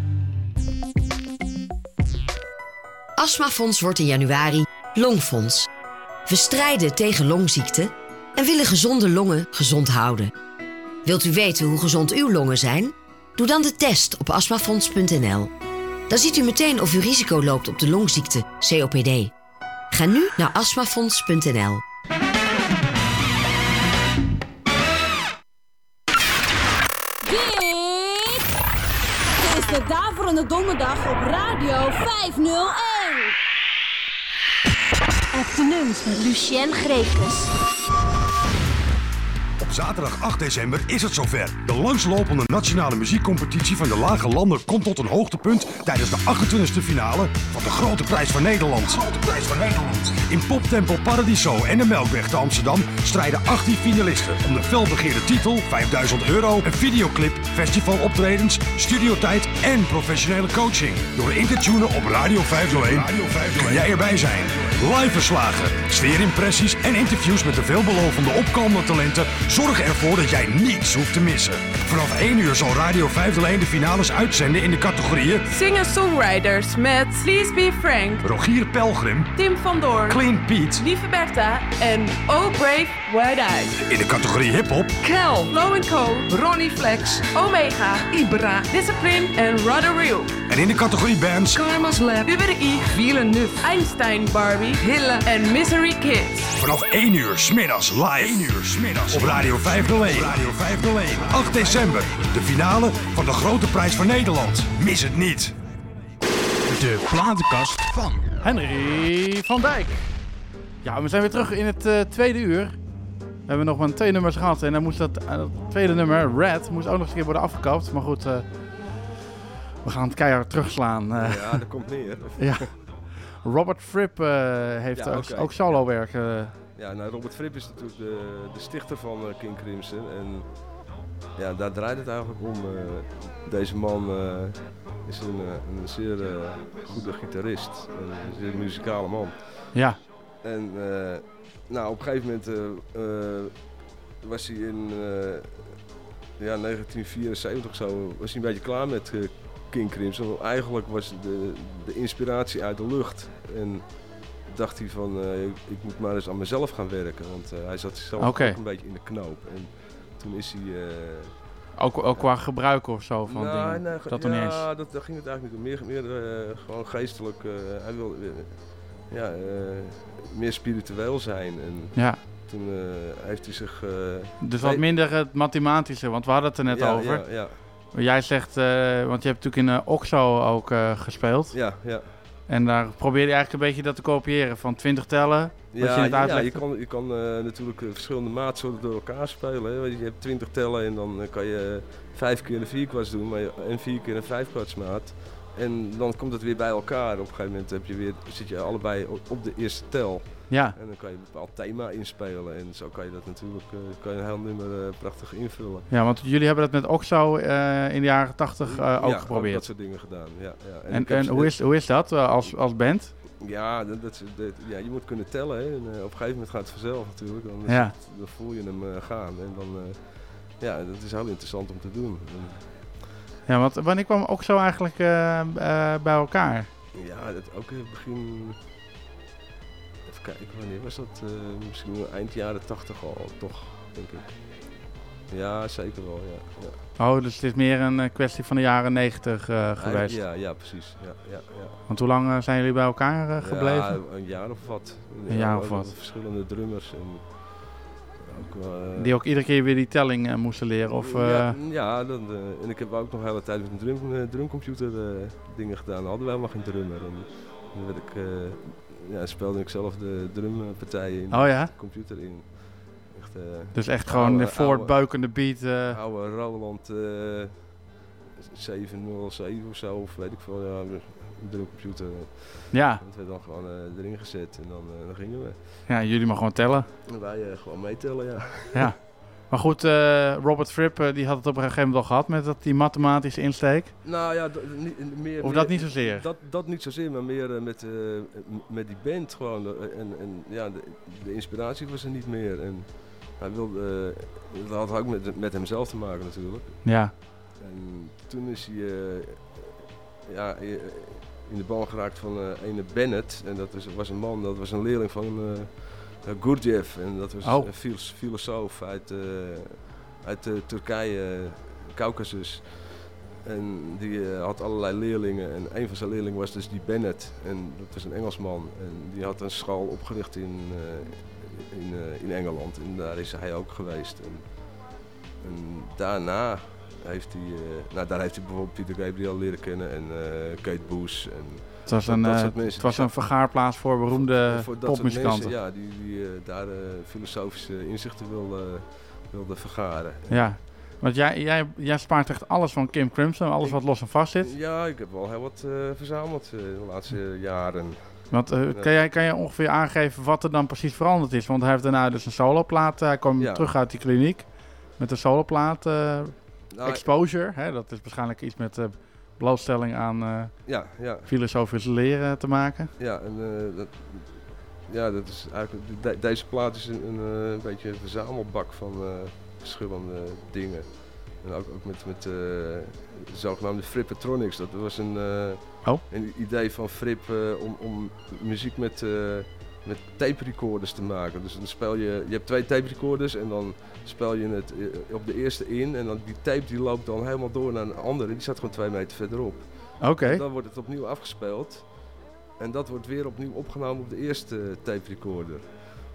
Astmafonds wordt in januari Longfonds. We strijden tegen longziekten en willen gezonde longen gezond houden. Wilt u weten hoe gezond uw longen zijn? Doe dan de test op astmafonds.nl. Dan ziet u meteen of u risico loopt op de longziekte COPD. Ga nu naar astmafonds.nl. Dit is de Daverende Donderdag op Radio 501. Afternoons met Lucien Grekus. Zaterdag 8 december is het zover. De langslopende nationale muziekcompetitie van de Lage Landen komt tot een hoogtepunt tijdens de 28e finale van de Grote Prijs van Nederland. Grote Prijs van Nederland. In Poptempel Paradiso en de Melkweg te Amsterdam strijden 18 finalisten om de felbegeerde titel, 5000 euro, een videoclip, festivaloptredens, studiotijd en professionele coaching. Door in te tunen op Radio 501 Radio 501 kun jij erbij zijn. Live verslagen, sfeerimpressies en interviews met de veelbelovende opkomende talenten zorgen ervoor dat jij niets hoeft te missen. Vanaf 1 uur zal Radio 501 de finales uitzenden in de categorieën Singer-songwriters met Please Be Frank, Rogier Pelgrim, Tim van Doorn, Clean Piet, Lieve Bertha en Oh Brave Wide Eyes. in de categorie hip-hop Kel, Low Co, Ronnie Flex, Omega, Ibra, Discipline en Rudder Real. en in de categorie bands Karma's Lab, Uber I, Villeneuve, Einstein, Barbie, Hille en Misery Kids. vanaf 1 uur smiddags live 1 uur smiddags op Radio 501. Radio 501. 8 december, de finale van de Grote Prijs van Nederland. Mis het niet. De platenkast van Henry van Dijk. Ja, we zijn weer terug in het eh, tweede uur. We hebben nog maar twee nummers gehad. En dan moest dat, eh, dat tweede nummer, Red, moest ook nog eens een keer worden afgekapt. Maar goed, eh, we gaan het keihard terugslaan. eh. Ja, dat komt neer. ja. Robert Fripp eh, heeft Ja, ook, oké. ook solo werk. Ja, nou, Robert Fripp is natuurlijk de, de stichter van eh, King Crimson. En ja, daar draait het eigenlijk om. eh, deze man eh, is een, een zeer goede gitarist. En een zeer muzikale man. Ja. En nou, op een gegeven moment was hij in ja, 1974 zo, was hij een beetje klaar met King Crimson. Eigenlijk was de, de inspiratie uit de lucht. En dacht hij van, eh, ik, moet maar eens aan mezelf gaan werken. Want eh, hij zat zelf Oké. ook een beetje in de knoop. En toen is hij... eh, Ook, ook qua gebruik of zo van nou, dingen. nee, dat nog niet eens. ja, dat, daar ging het eigenlijk niet om. Meer, meer gewoon geestelijk. hij wilde ja, meer spiritueel zijn. En Ja. toen heeft hij zich... Dus wat minder het mathematische, want we hadden het er net Ja, over. ja, ja. Jij zegt, want je hebt natuurlijk in Oxo ook gespeeld. Ja, ja. En daar probeer je eigenlijk een beetje dat te kopiëren. Van 20 tellen, Ja, je ja, je kan, je kan eh, natuurlijk eh, verschillende maatsoorten door elkaar spelen. Hè. Je hebt 20 tellen en dan eh, kan je vijf keer een vierkwarts doen maar je- en vier keer een vijfkwartsmaat. En dan komt het weer bij elkaar. Op een gegeven moment heb je weer, zit je allebei op de eerste tel. Ja. En dan kan je een bepaald thema inspelen. En zo kan je dat natuurlijk eh, kan je een heel nummer eh, prachtig invullen. Ja, want jullie hebben dat met Oxo eh, in de jaren 80 eh, ook ja, geprobeerd. dat soort dingen gedaan. Ja, ja. En, en hoe, is, hoe is dat als, als band? Ja, dat, dat, ja, je moet kunnen tellen. Hè. En, op een gegeven moment gaat het vanzelf natuurlijk. Dan, Ja. het- dan voel je hem gaan. En dan, ja, dat is heel interessant om te doen. En, Ja, want wanneer kwam Oxo eigenlijk bij elkaar? ja, dat ook in het begin... Even kijken, wanneer was dat? Eh, misschien eind jaren 80 al, toch, denk ik. Ja, zeker wel, ja. ja. Oh, dus het is meer een eh, kwestie van de jaren 90 eh, geweest. Ja, ja, precies. Ja, ja, ja. Want hoe lang zijn jullie bij elkaar gebleven? Ja, een jaar of wat. Een jaar of wat. Verschillende drummers. En ook, Die ook iedere keer weer die telling moesten leren? Of, Ja, ja dan, en ik heb ook nog de hele tijd met een drum, drumcomputer dingen gedaan. Dan hadden we helemaal geen drummer. En dan werd ik, ja, speelde ik zelf de drumpartijen in Oh ja? de computer in. Echt eh, Dus echt gewoon de voortbuikende beat. eh. Oude Roland eh 707 of zo, of weet ik veel. Ja, een drukcomputer. Ja. Dat werd dan gewoon eh, erin gezet en dan, dan gingen we. Ja, jullie maar gewoon tellen. En wij gewoon meetellen, ja. Ja. Maar goed, eh, Robert Fripp eh, die had het op een gegeven moment al gehad met dat, die mathematische insteek. Nou ja, niet, meer, Of meer- dat niet zozeer? Dat, dat niet zozeer, maar meer eh, met, met die band gewoon. en, en ja, de, de inspiratie was er niet meer. En hij wilde, dat had ook met, met hemzelf te maken natuurlijk. Ja. En toen is hij ja, in de bal geraakt van ene Bennett. En dat was, was een man, dat was een leerling van Gurdjieff. En dat was Oh. een filos- filosoof uit, eh, uit eh, Turkije, Caucasus. En die eh, had allerlei leerlingen. En een van zijn leerlingen was dus die Bennett. En dat was een Engelsman. En die had een school opgericht in, eh, in, eh, in Engeland. En daar is hij ook geweest. En, en daarna heeft hij, eh, nou daar heeft hij bijvoorbeeld Peter Gabriel leren kennen en eh, Kate Boos. En Het was een, dat eh, mensen. het was een vergaarplaats voor beroemde Voor popmuzikanten. ja, die, die eh, daar eh, filosofische inzichten wilden wilde vergaren. Ja. Want jij, jij, jij spaart echt alles van Kim Crimson, alles wat los en vast zit. Ja, ik heb wel heel wat verzameld de laatste jaren. Want kan, jij, kan jij ongeveer aangeven wat er dan precies veranderd is? Want hij heeft daarna dus een soloplaat. Hij kwam Ja. terug uit die kliniek met een soloplaat. Nou, exposure, hè? dat is waarschijnlijk iets met blootstelling aan eh, Ja, ja. filosofisch leren te maken. Ja, en, eh, dat, ja, dat is eigenlijk, de- deze plaat is een, een, eh, beetje een verzamelbak van eh, verschillende dingen. En ook, ook met, met de zogenaamde Frippetronics. Dat was een, Oh. een idee van Fripp om, om muziek met, met tape recorders te maken. Dus dan speel je, je hebt twee tape recorders en dan speel je het eh, op de eerste in. En dan die tape die loopt dan helemaal door naar een andere. Die staat gewoon twee meter verderop. Oké. En dan wordt het opnieuw afgespeeld. En dat wordt weer opnieuw opgenomen op de eerste tape recorder.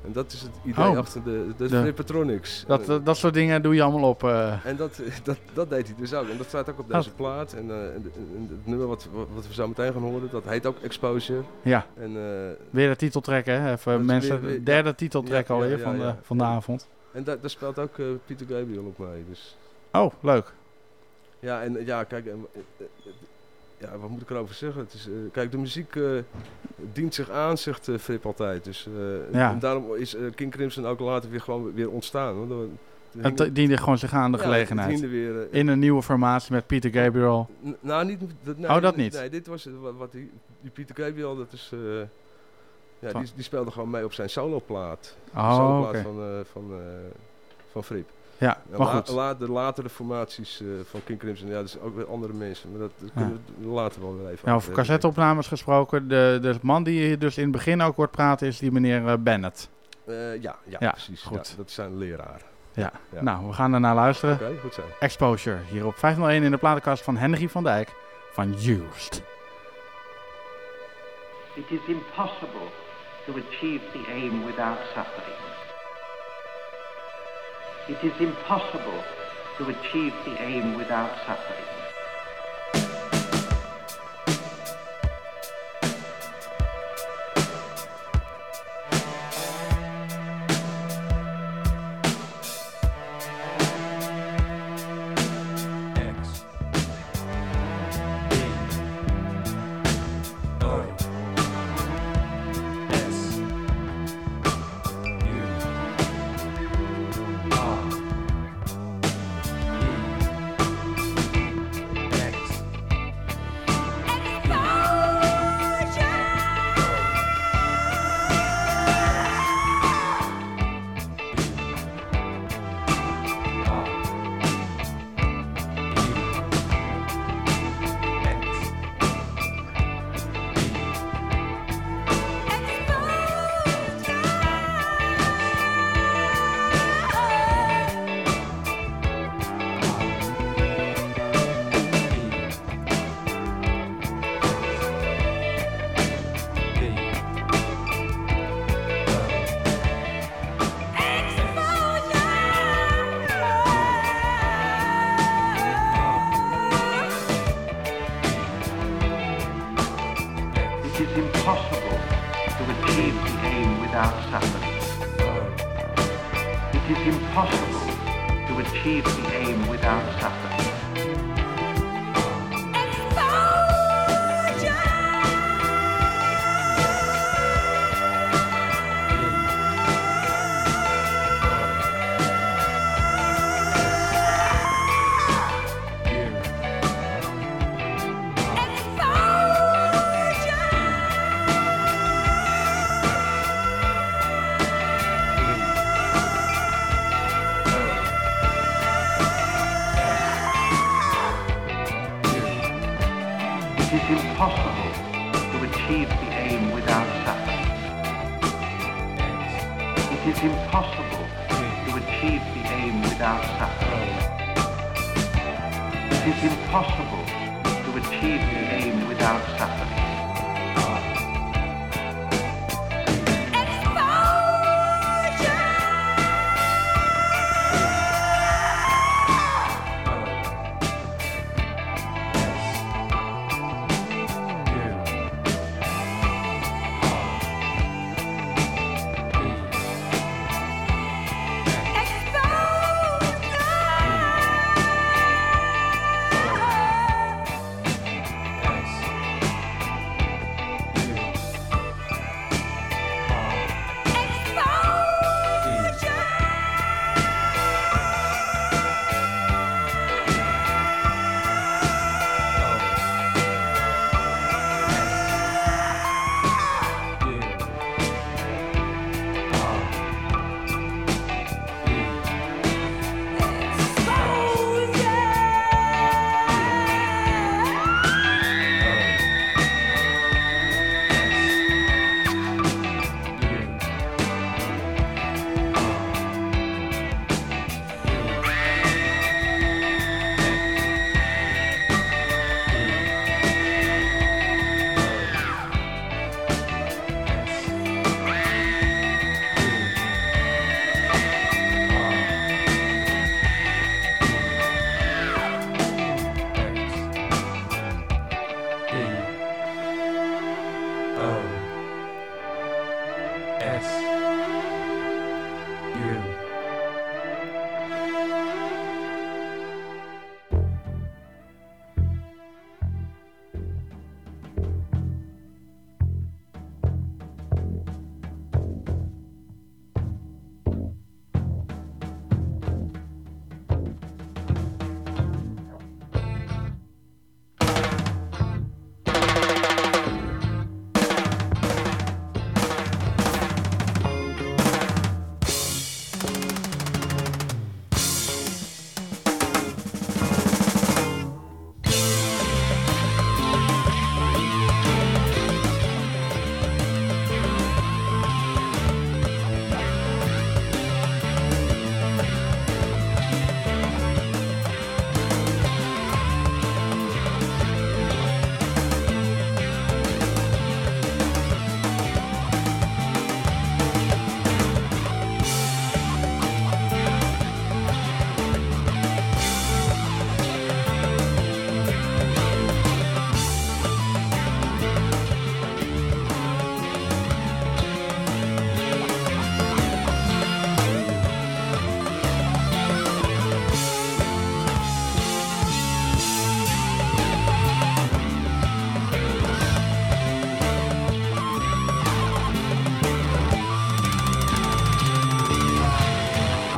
En dat is het idee Oh. achter de, de, De- Frippetronics. Dat, eh, dat soort dingen doe je allemaal op. eh. en dat, dat, dat deed hij dus ook. En dat staat ook op Oh. deze plaat. En, eh, en, en het nummer wat, wat we zo meteen gaan horen, dat heet ook Exposure. Ja. En, eh, Weer de titel trekken, hè? Even mensen, weer- weer- derde ja. Ja, ja, alweer ja, van. De, van de avond. En daar, daar speelt ook eh, Peter Gabriel op mee. Dus. Oh, leuk. Ja, en eh, ja, kijk, en, eh, ja, wat moet ik erover zeggen? Het is, kijk, de muziek dient zich aan, zegt eh Frip altijd. Dus, Ja. En daarom is King Crimson ook later weer gewoon weer ontstaan. hoor. Het diende gewoon zich aan de Ja, gelegenheid. Weer, In een nieuwe formatie met Peter Gabriel. N- Nou, niet. Dat, nee, Oh, dat niet? Nee, dit was wat, die, die Pieter Gabriel, dat is. Ja, die, die speelde gewoon mee op zijn soloplaat. Oh, de soloplaat oké. van, eh, van, eh, van Frip. Ja, En maar la- goed. la- de latere formaties eh, van King Crimson, ja, dat zijn ook weer andere mensen. Maar dat, dat Ja. kunnen we later wel weer even Ja, over cassetteopnames gesproken. De, de man die hier dus in het begin ook wordt praten is die meneer Bennett. Eh, ja, ja, Ja, precies. goed. Ja, dat is zijn leraar. Ja. Ja. nou, we gaan ernaar luisteren. Oké, goed zo. Exposure, hier op 501 in de platenkast van Henry van Dijk van Used. It is impossible to achieve the aim without suffering. It is impossible to achieve the aim without suffering.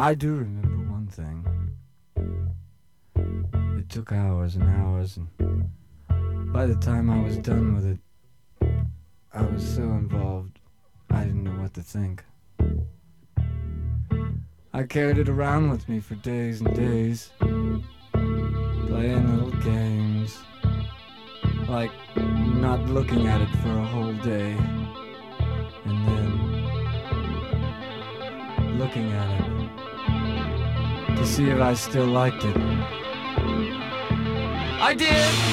I do remember one thing. It took hours and hours, and by the time I was done with it, I was so involved, I didn't know what to think. I carried it around with me for days and days, playing little games, like not looking at it I still liked it. I did!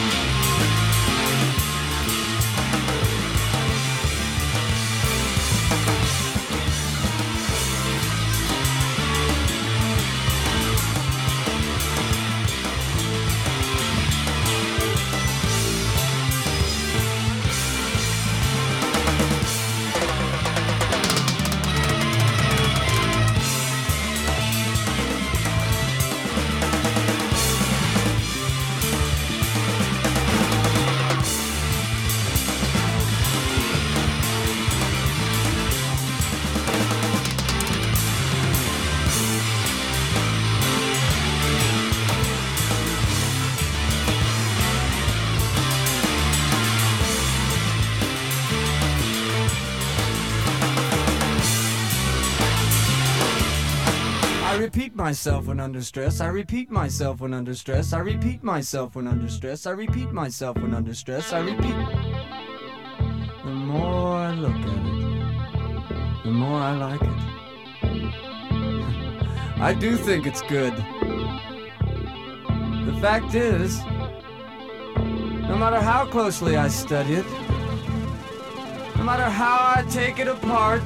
Myself when under stress. I repeat myself when under stress. I repeat myself when under stress. I repeat myself when under stress. I repeat. The more I look at it, the more I like it. I do think it's good. The fact is, no matter how closely I study it, no matter how I take it apart,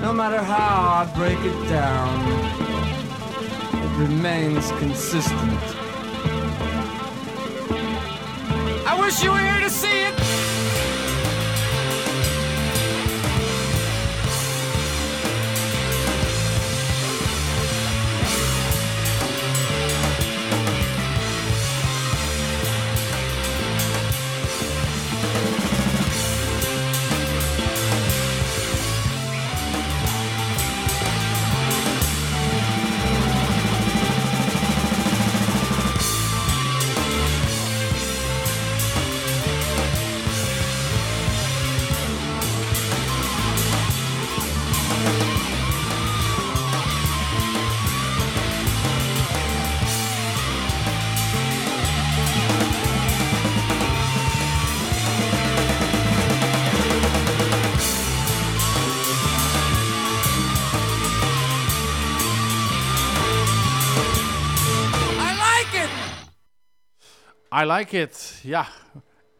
no matter how I break it down, it remains consistent. I wish you were here to see it. I like it, ja.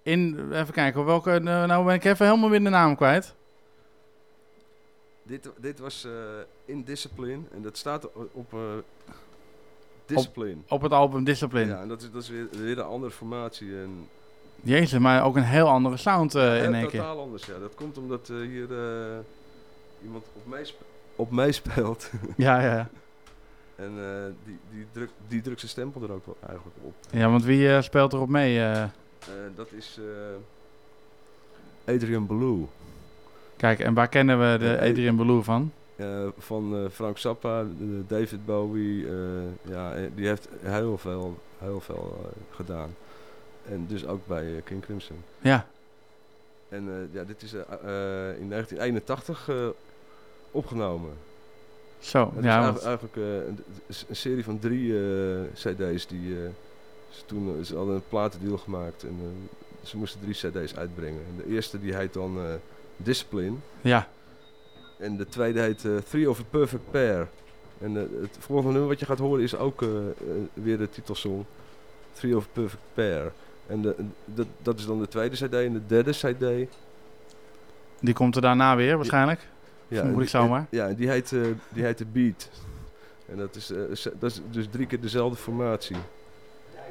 In, even kijken, welke, eh, nou ben ik even helemaal weer de naam kwijt. Dit, dit was eh Indiscipline en dat staat op, op eh, Discipline. Op, op het album Discipline. Ja, en dat is, dat is weer, weer een andere formatie. En Jezus, maar ook een heel andere sound eh, heel in één keer. totaal anders, ja. Dat komt omdat eh, hier eh, iemand op meespe- op meespeelt. Ja, ja, ja. En eh, die, die, druk, die drukt zijn stempel er ook wel eigenlijk op. Ja, want wie eh, speelt erop mee? eh? Dat is Adrian Belew. Kijk, en waar kennen we de Adrian Belew van? Van Frank Zappa, David Bowie. ja, die heeft heel veel, heel veel gedaan. En dus ook bij King Crimson. Ja. En ja, dit is in 1981 eh, opgenomen. Zo, Het ja, is eigenlijk, eh, een, een serie van drie eh, cd's die eh, ze toen ze hadden een platendeal gemaakt en ze moesten drie cd's uitbrengen. En de eerste die heet dan Discipline. Ja. En de tweede heet Three of a Perfect Pair. En het volgende nummer wat je gaat horen is ook weer de titelsong. Three of a Perfect Pair. En de, dat is dan de tweede cd. En de derde cd... Die komt er daarna weer waarschijnlijk. Ja, Vermoed ik zomaar. Ja, die heet, eh, die heet The Beat. En dat is, eh, dat is dus drie keer dezelfde formatie.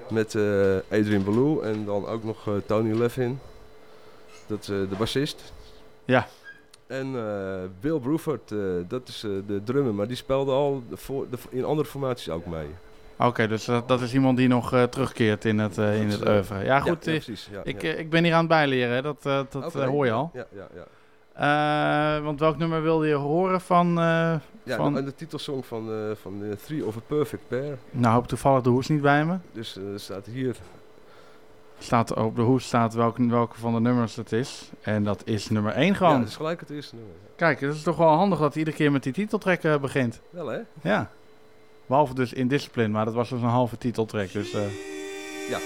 Met eh, Adrian Belew en dan ook nog Tony Levin. Dat is de bassist. Ja. En Bill Bruford, dat is de drummer. Maar die speelde al de voor, de, in andere formaties ook mee. Oké, dus dat, dat is iemand die nog terugkeert in het, in het oeuvre. Ja, goed. ja, precies, ja, ik, ja. ik ben hier aan het bijleren, hè. dat, dat hoor je al. Ja, ja, ja. Eh, want welk nummer wilde je horen van... eh, Ja, van... de titelsong van, eh, van Three of a Perfect Pair. Nou, toevallig de hoes niet bij me. Dus staat hier. Staat, op de hoes staat welke, welke van de nummers het is. En dat is nummer 1 gewoon. Ja, dat is gelijk het eerste nummer. Kijk, het is toch wel handig dat hij iedere keer met die titeltrack eh, begint. Wel hè? Ja. Behalve dus in Discipline, maar dat was dus een halve titeltrack. Dus, Ja.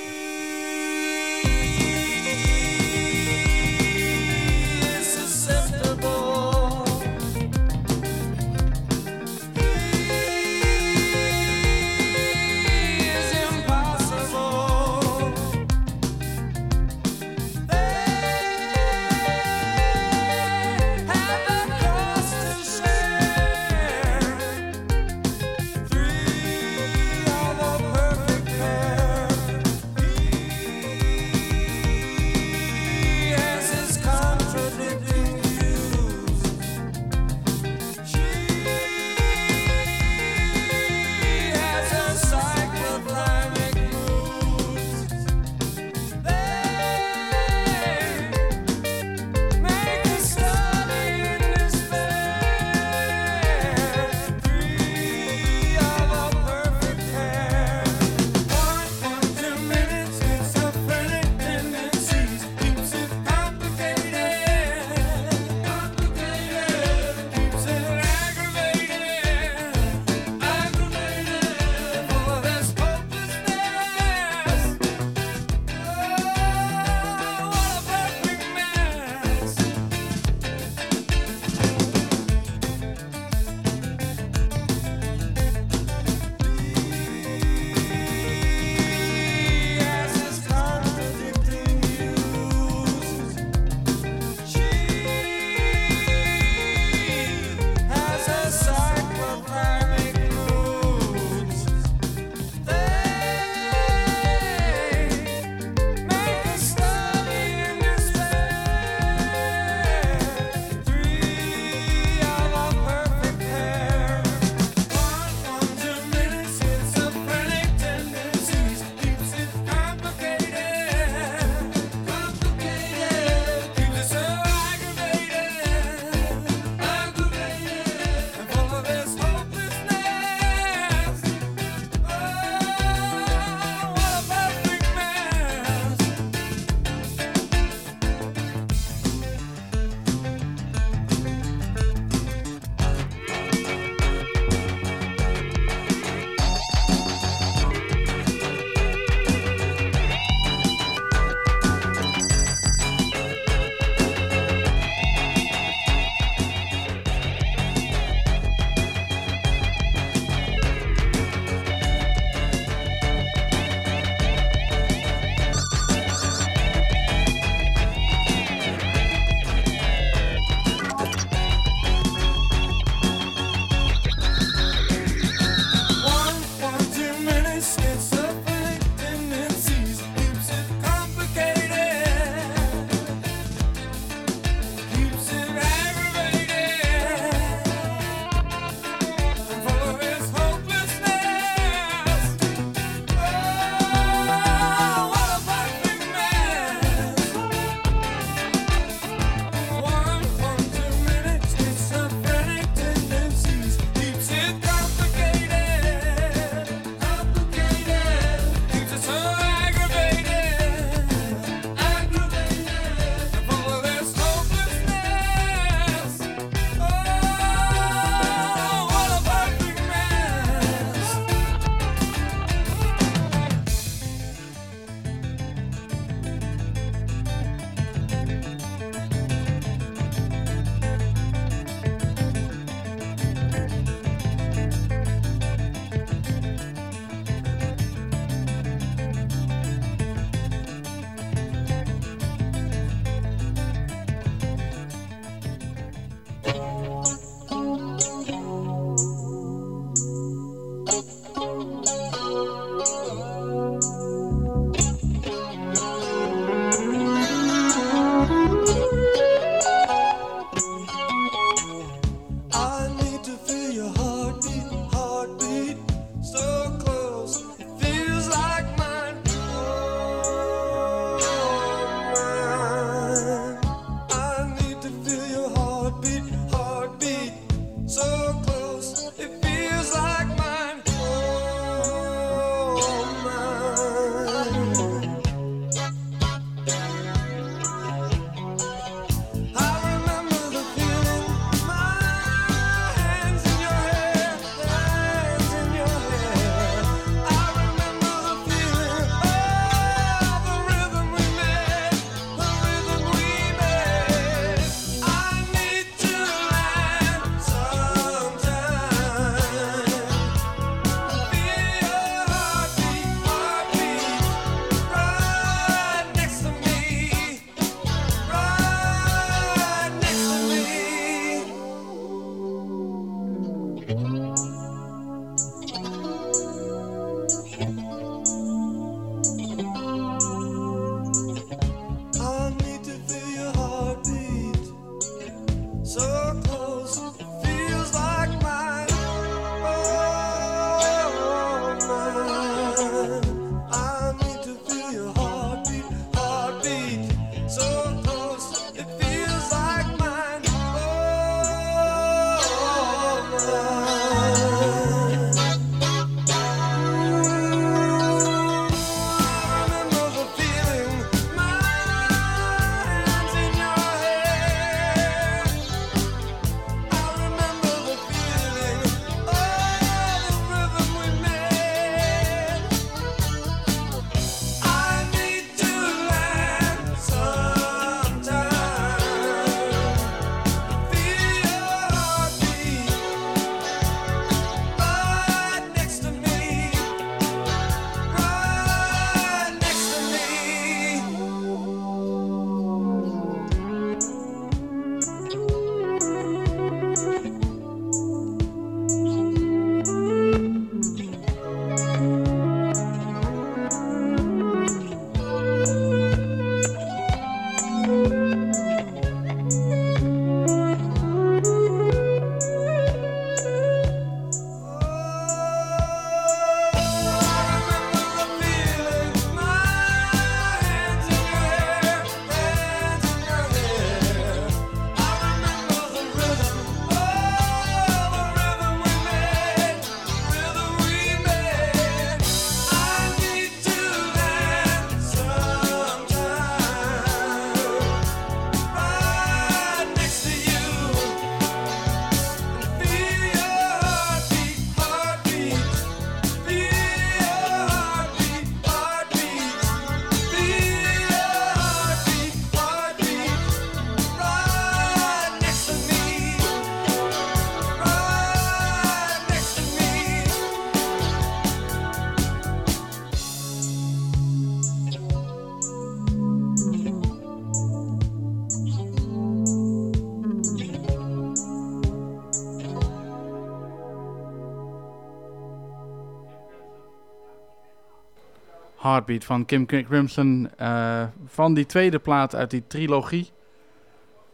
Heartbeat van Kim Crimson. eh, van die tweede plaat uit die trilogie.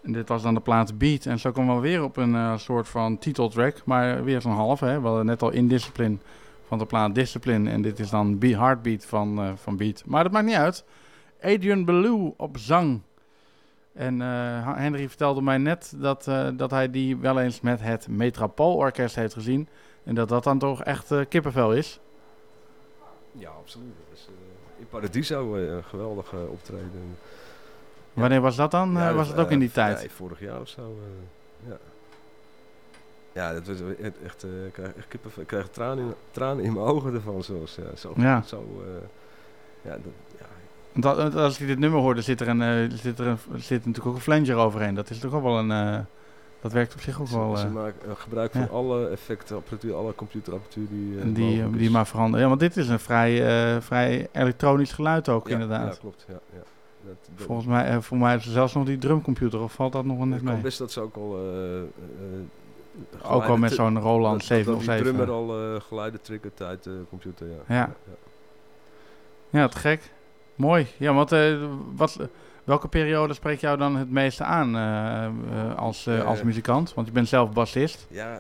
En dit was dan de plaat Beat. En zo komen we weer op een eh, soort van titeltrack. Maar weer zo'n half. Hè. We hadden net al Indiscipline van de plaat Discipline. En dit is dan Be Heartbeat van, eh, van Beat. Maar dat maakt niet uit. Adrian Belew op zang. En Henry vertelde mij net dat, dat hij die wel eens met het Metropoolorkest heeft gezien. En dat dat dan toch echt kippenvel is. Ja, absoluut. Dat is, eh, in Paradiso eh, een geweldig eh, optreden. Wanneer was dat dan? Ja, Eh, was dat, het ook in die tijd? Nee, vorig jaar of zo. ja. Ja, dat was echt, echt, ik krijg echt. Ik krijg tranen in, tranen in mijn ogen ervan. Zoals, ja, zo, Ja. zo ja, dat, ja, als ik dit nummer hoorde, zit er, een, zit er, een, zit natuurlijk ook een flanger overheen. Dat is toch ook wel een... dat werkt op zich ook ze, wel... ze eh, maken eh, gebruik van alle effectenapparatuur, alle computerapparatuur die, eh, en die, die maar veranderen. Ja, want dit is een vrij, vrij elektronisch geluid ook inderdaad. Ja, klopt. Ja, ja. Dat, dat- Volgens mij, voor mij is er zelfs nog die drumcomputer, of valt dat nog net Het kan mee? best dat ze ook al... Ook al met zo'n Roland dat- dat- dat 707. die drummer al geluiden triggert uit de computer, ja. Ja. Ja, te gek. Mooi. Ja, want wat, welke periode spreekt jou dan het meeste aan eh, eh, als, eh, als muzikant? Want je bent zelf bassist. Ja,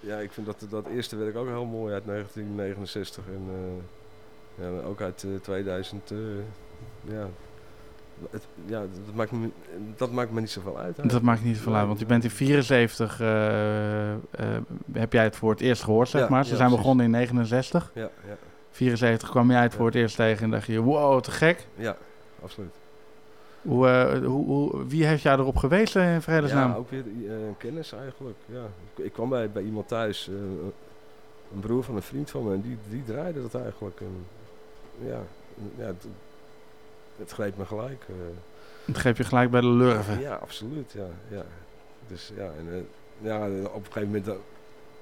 ja, ik vind dat, dat eerste werk ook heel mooi uit 1969 en ja, ook uit eh, 2000. eh, ja. Het, ja, dat maakt, me, dat maakt me niet zoveel uit. Dat maakt niet zoveel uit, want je bent in 74, eh, eh, heb jij het voor het eerst gehoord, zeg Ja, maar. Ze ja, zijn precies. begonnen in 69. Ja, ja. 74 kwam jij het voor het eerst tegen en dacht je, wow, te gek. Ja, absoluut. Hoe, eh, hoe, hoe, wie heeft jou erop gewezen in vredesnaam? Ja, ook weer eh, kennis eigenlijk. Ja. Ik, ik kwam bij, bij iemand thuis, eh, een broer van een vriend van me, en die, die draaide dat eigenlijk. En, ja, ja het, het greep me gelijk. Het greep je gelijk bij de lurven. Ja, absoluut. Ja, ja. Dus ja, en, ja, op een gegeven moment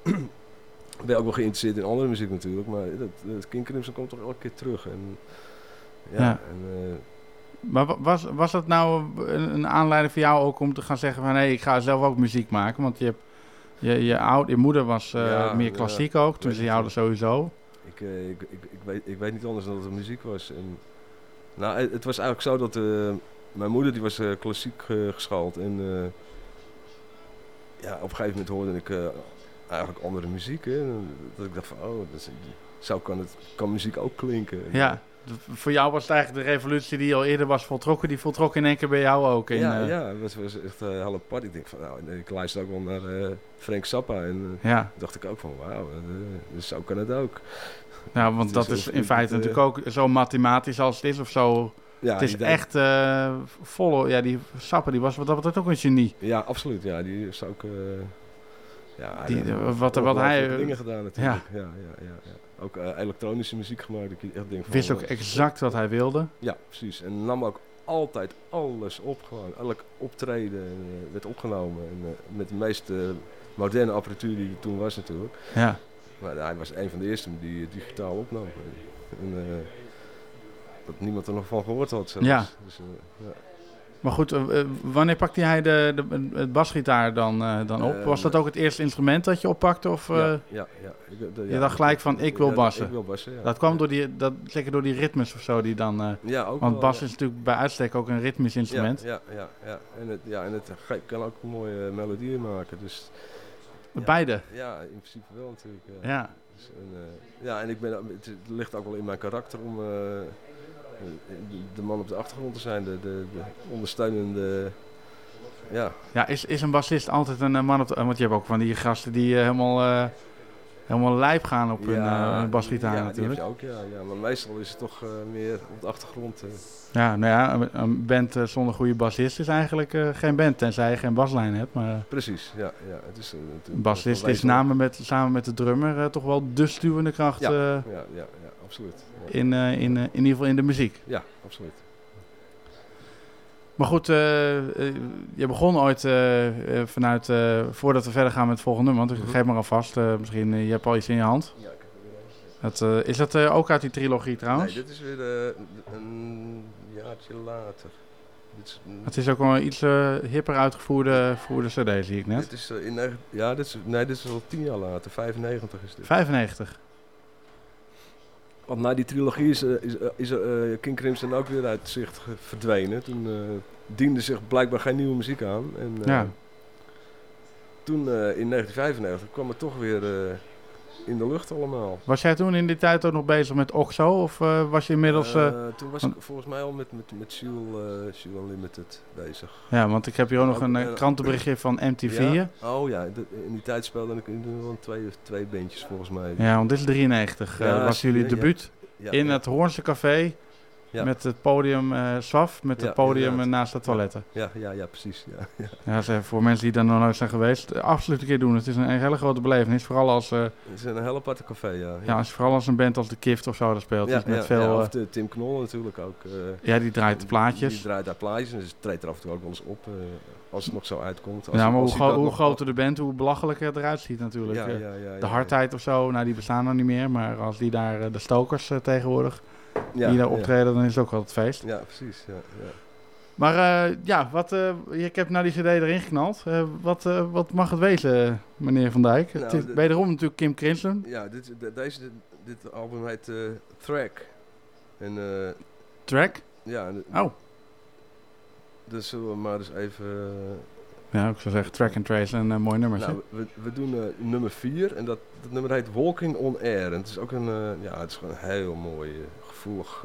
ben je ook wel geïnteresseerd in andere muziek natuurlijk, maar dat, dat King Crimson komt toch elke keer terug. En, ja, Ja. En, Maar wa- was, was dat nou een, een aanleiding voor jou ook om te gaan zeggen van... hé, ik ga zelf ook muziek maken? Want je, hebt, je, je, oud, je moeder was eh, Ja, meer klassiek ook, toen je het ouders sowieso. Ik, eh, ik, ik, ik, weet, ik weet niet anders dan dat het muziek was. En, nou, het, was eigenlijk zo dat eh, mijn moeder die was klassiek geschoold. En ja, op een gegeven moment hoorde ik eigenlijk andere muziek. Hè, dat ik dacht van, oh, dat is, zo kan, het, kan muziek ook klinken. En, Ja, voor jou was het eigenlijk de revolutie die al eerder was voltrokken... die voltrok in één keer bij jou ook. In, ja, eh, ja, het was, was echt een hele apart. Ik denk van, nou, ik luister ook wel naar eh, Frank Zappa. En eh, dacht ik ook van, wauw, eh, dus zo kan het ook. Ja, want dat is in feite het, eh, natuurlijk ook zo mathematisch als het is of zo. Ja, het is echt eh volle... Ja, die Sappa die was wat dat betreft ook een genie. Ja, absoluut. Ja, die is ook. eh ja, Die- wat- wat hij, eh, dingen gedaan natuurlijk. Ja, ja, ja. ja, Ook eh, elektronische muziek gemaakt. Dat ik echt denk van, Wist ook exact wat hij wilde. Ja, precies. En nam ook altijd alles op. Gewoon. Elk optreden eh, werd opgenomen. En, eh, met de meest moderne apparatuur die er toen was natuurlijk. Ja. Maar hij was een van de eerste die digitaal opnam. En, dat niemand er nog van gehoord had zelfs. Ja. Dus, ja. Maar goed, eh, eh, wanneer pakte hij de, de, het basgitaar dan, eh, dan op? Was dat ook het eerste instrument dat je oppakte? Of, Ja, ja, ja. Ik, de- je dacht gelijk van, ik wil bassen. ik wil bassen. Dat kwam door die, dat, zeker door die ritmes of zo die dan... Ja, ook want wel, bas is natuurlijk bij uitstek ook een ritmisch instrument. Ja, ja, ja, ja. En het, ja, en het kan ook mooie melodieën maken. Dus. Beide? Ja, in principe wel natuurlijk. Ja, Ja. Dus, en, ja, en ik ben, het ligt ook wel in mijn karakter om de, man op de achtergrond te zijn. De, de, de ondersteunende... Ja, Ja, is, is een bassist altijd een eh, man op de... Want je hebt ook van die gasten die eh, helemaal, eh, helemaal lijp gaan op een, een basgitaar ja, natuurlijk. Je ook, ja, ja. Maar meestal is het toch meer op de achtergrond. Ja, nou ja, een, een band zonder goede bassist is eigenlijk geen band, tenzij je geen baslijn hebt. Maar Precies, ja. ja. Het is, een bassist is namen met, samen met de drummer toch wel de stuwende kracht ja, ja, absoluut. Ja. in, eh, in, eh, in ieder geval in de muziek. Ja, absoluut. Maar goed, eh, je begon ooit vanuit, voordat we verder gaan met het volgende nummer, want ik Mhm. geef maar alvast, misschien je hebt al iets in je hand. Dat, eh, is dat ook uit die trilogie trouwens? Nee, dit is weer een jaartje later. Dit is, Het is ook wel iets hipper uitgevoerde voerde cd, zie ik net. Dit is in ja, dit is, nee, dit is al tien jaar later. 95 is dit. 95. Want na die trilogie is, eh, is, eh, is eh, King Crimson ook weer uit zicht verdwenen. Toen eh, diende zich blijkbaar geen nieuwe muziek aan. En, Ja. Toen in 1995 kwam het toch weer in de lucht allemaal. Was jij toen in die tijd ook nog bezig met OXO? Of eh, was je inmiddels... eh, Eh, toen was ik volgens mij al met, met, met Unlimited bezig. Ja, want ik heb hier ook nog een krantenberichtje van MTV. Ja? Oh ja, de- in die tijd speelde ik in wel twee, twee bandjes volgens mij. Ja, want dit is 93. eh, Ja, was jullie debuut in het Hoornse Café. Ja. Met het podium eh SWAF, met Ja, het podium inderdaad. eh, naast de toiletten. Ja, ja, ja, precies. Ja, ja. Ze- voor mensen die daar nog nooit zijn geweest, eh, absoluut een keer doen. Het is een, een hele grote belevenis. Vooral als, eh, Het is een hele aparte café, ja. ja, als, vooral als een band als de Kift of zo daar speelt. Ja, Dus met veel, ja, eh, of de Tim Knol natuurlijk ook. eh, Ja, die draait de plaatjes. Die draait daar plaatjes en dus treedt er af en toe ook wel eens op. eh, als het nog zo uitkomt. Als ja, maar hoe, als groter de band, hoe belachelijker het eruit ziet natuurlijk. Ja, Eh, ja, ja, de hardheid of zo, nou die bestaan nog niet meer. Maar als die daar, eh, de stokers eh, tegenwoordig, Ja, die daar optreden, dan is het ook wel het feest. Ja, precies. Ja, ja. Maar eh, ja, wat, eh, ik heb nou die cd erin geknald. Eh, wat, wat mag het wezen, meneer Van Dijk? het Nou, is de- wederom natuurlijk Kim Crimson. Ja, dit, de- deze, dit album heet Track. En, Track? Ja. Oh. Dus zullen we maar eens even... Ja, ik zou zeggen Track and Trace, een eh, mooi nummertje. Nou, we, we doen eh, nummer 4 en dat, dat nummer heet Walking on Air. En het is ook een, eh, ja, het is gewoon een heel mooi, gevoelig.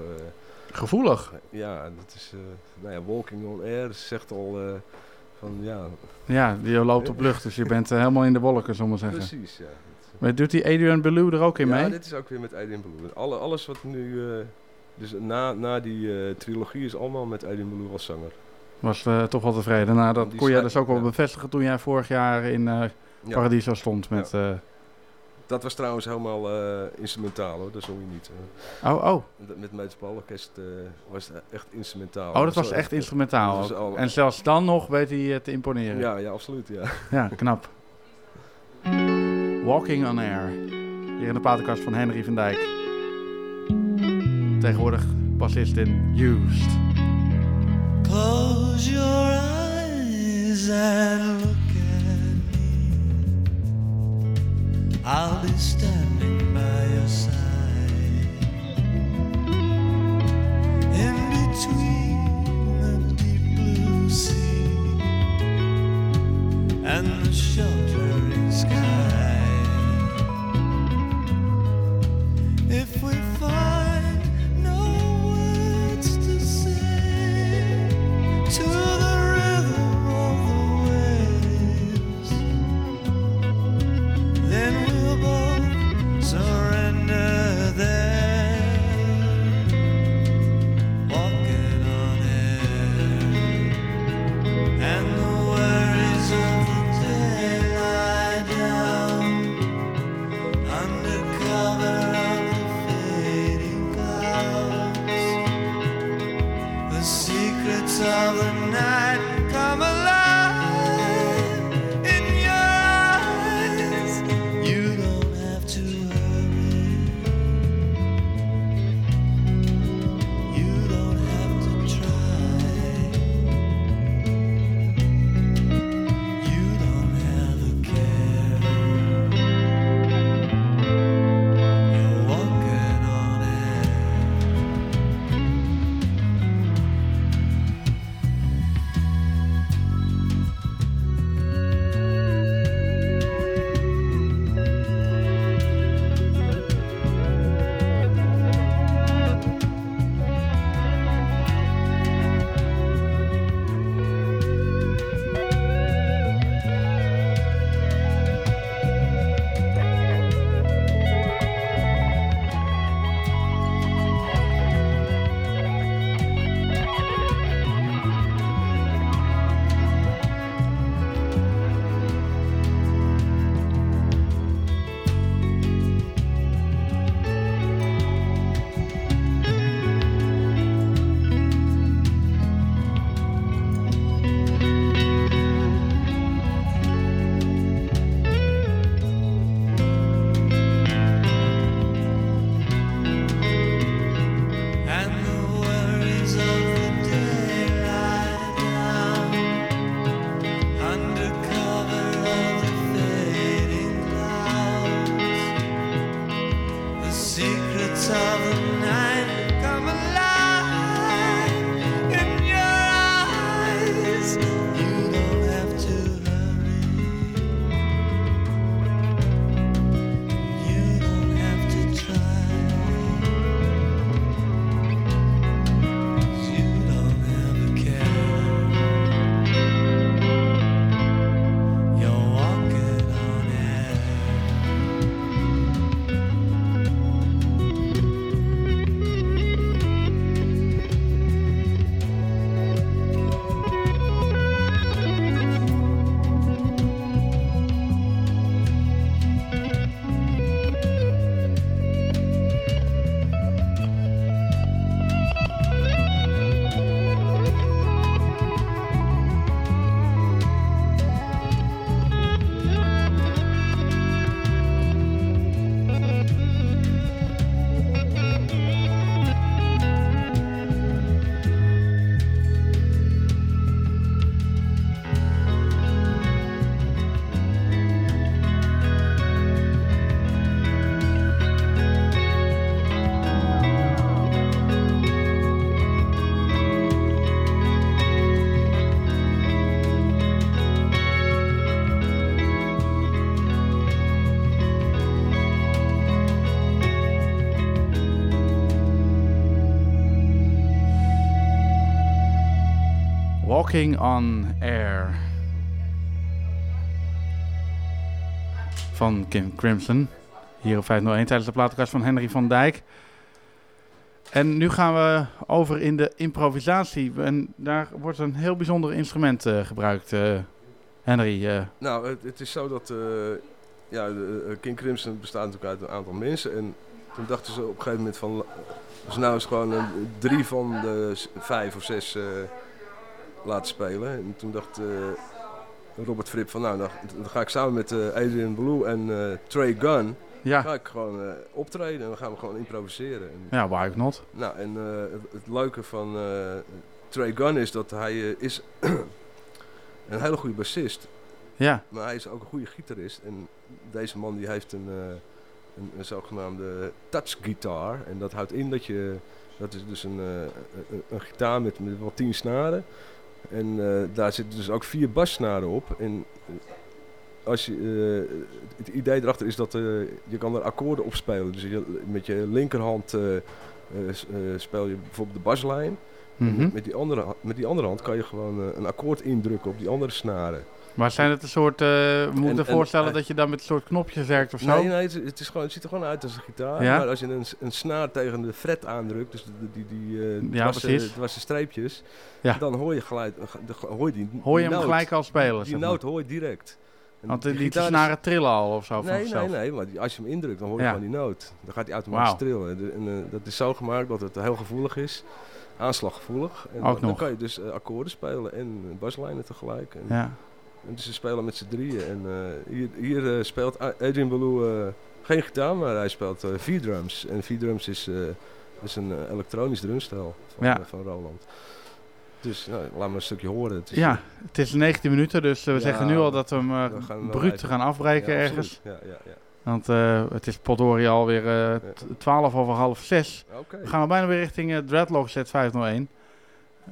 Gevoelig? Ja, dat is, nou ja, Walking on Air zegt al van, ja. ja, die loopt op lucht, dus je bent helemaal in de wolken, zullen we zeggen. Precies, ja. Maar doet die Adrian Belew er ook in ja, mee? dit is ook weer met Adrian Belew. Alle, alles wat nu, dus na, na die trilogie is allemaal met Adrian Belew als zanger. Was eh, toch wel tevreden. Nou, dat kon jij dus ook wel ja. bevestigen toen jij vorig jaar in Ja. Paradiso stond met... eh, Dat was trouwens helemaal instrumentaal hoor, dat zong je niet. Oh, oh. Met Metropool Orkest was het echt instrumentaal. Oh, dat was echt instrumentaal. was al- En zelfs dan nog weet hij te imponeren. Ja, ja, absoluut, ja. Ja, knap. Walking on Air. Hier in de platenkast van Henry van Dijk. Tegenwoordig bassist in Used. Close your eyes and look at me. I'll be standing by your side. In between the deep blue sea and the sheltering sky. If we find Walking on Air. Van Kim Crimson. Hier op 501 tijdens de platenkast van Henry van Dijk. En nu gaan we over in de improvisatie. En daar wordt een heel bijzonder instrument eh, gebruikt. eh, Henry, eh, Nou, het, is zo dat... ja, de, King Crimson bestaat natuurlijk uit een aantal mensen. En toen dachten ze op een gegeven moment van... Nou is gewoon drie van de vijf of zes laten spelen. En toen dacht eh, Robert Fripp van... Nou, dan, dan ga ik samen met eh, Adrian Blue en eh, Trey Gunn... Ja. Ga ik gewoon optreden en dan gaan we gewoon improviseren. En, ja, why not? Nou, en het, leuke van Trey Gunn is dat hij is een hele goede bassist. Ja. Maar hij is ook een goede gitarist. En deze man die heeft een, een, een zogenaamde touch guitar. En dat houdt in dat je... Dat is dus een, een, een gitaar met, met wel tien snaren. En eh, daar zitten dus ook vier bassnaren op. En eh, als je, eh, het idee erachter is dat je kan er akkoorden op spelen. Dus je, met je linkerhand speel je bijvoorbeeld de baslijn. Mhm. met, die andere, met die andere hand kan je gewoon een akkoord indrukken op die andere snaren. Maar zijn het een soort... eh we moeten En- en- voorstellen dat je dan met een soort knopjes werkt of zo? Nee, nee het, is- het, is gewoon, het ziet er gewoon uit als een gitaar. Ja? Maar als je een, een snaar tegen de fret aandrukt, dus die, die, die eh, Ja, dwarse- dwarse streepjes, Ja. dan hoor je gelijk, de- hoor je die, Hoor je hem noot. gelijk al spelen, Die noot hoor je direct. En Want die, die snaren trillen al of zo van Nee, nee, nee, maar die- als je hem indrukt, dan hoor je Ja. gewoon die noot. Dan gaat hij automatisch trillen. De- En, eh, dat is zo gemaakt dat het heel gevoelig is, aanslaggevoelig. En Ook dan, dan kan je dus eh, akkoorden spelen en baslijnen tegelijk. En, Ja. En ze spelen met z'n drieën. En eh, hier, hier eh, speelt Adrian Ballou eh, geen gitaar, maar hij speelt eh V-drums. En V-drums is, eh, is een elektronisch drumstel van, Ja. van Roland. Dus nou, laat maar een stukje horen. Het is, Ja, het is 19 minuten, dus we Ja, zeggen nu al dat we hem gaan hem bruut gaan afbreken Ja, ergens. Ja, ja, ja. Want het is potdorie alweer t- 12 over half 6. Oké. We gaan al bijna weer richting Dreadlock Z501.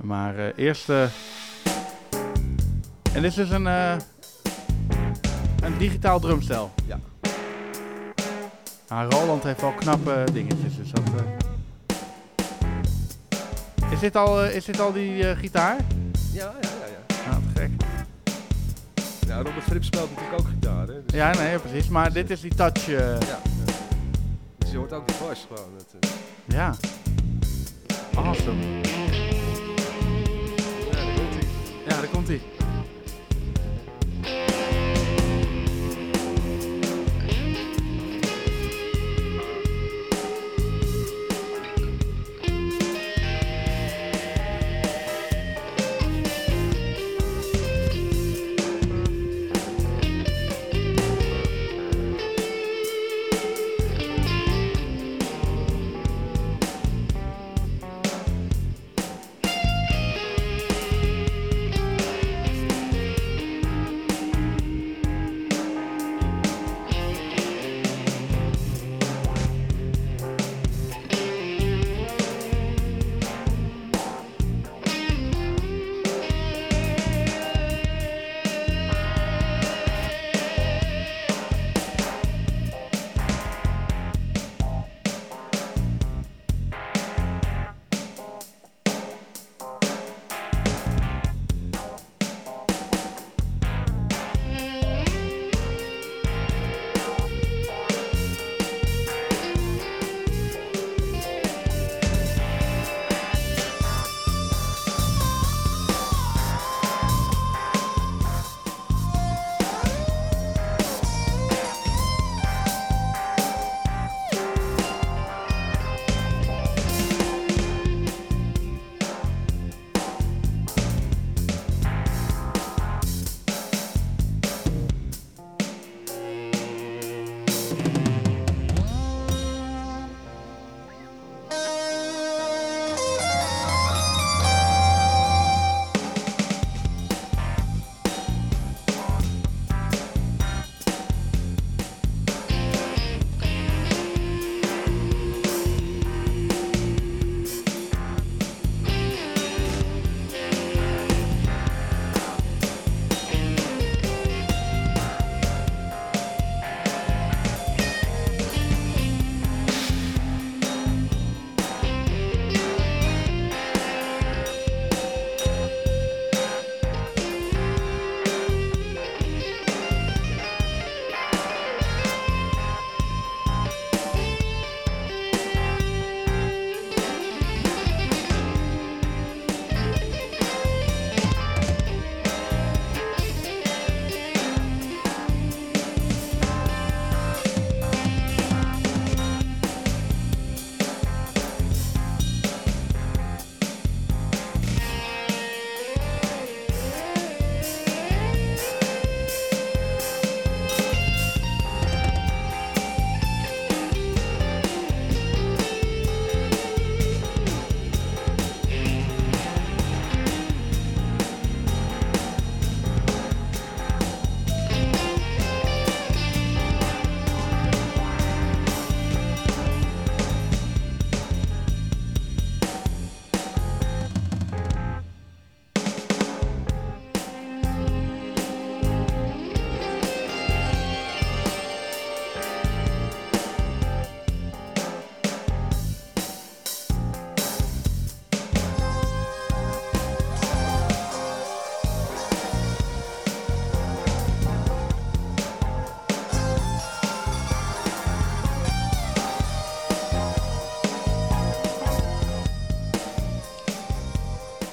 Maar eerst... en dit is een, eh, een digitaal drumstel. Ja. Ah, Roland heeft wel knappe dingetjes, dus dat... eh. Is, dit al, eh, is dit al die gitaar? Ja, ja, ja. ja. Ja, te gek. Ja, Robert Fripp speelt natuurlijk ook gitaar. Hè? Dus Ja, nee, precies. Maar dit is die touch. Ja. Dus je hoort ook die bas gewoon. Ja. Awesome. ja, daar komt hij. Ja, daar komt hij.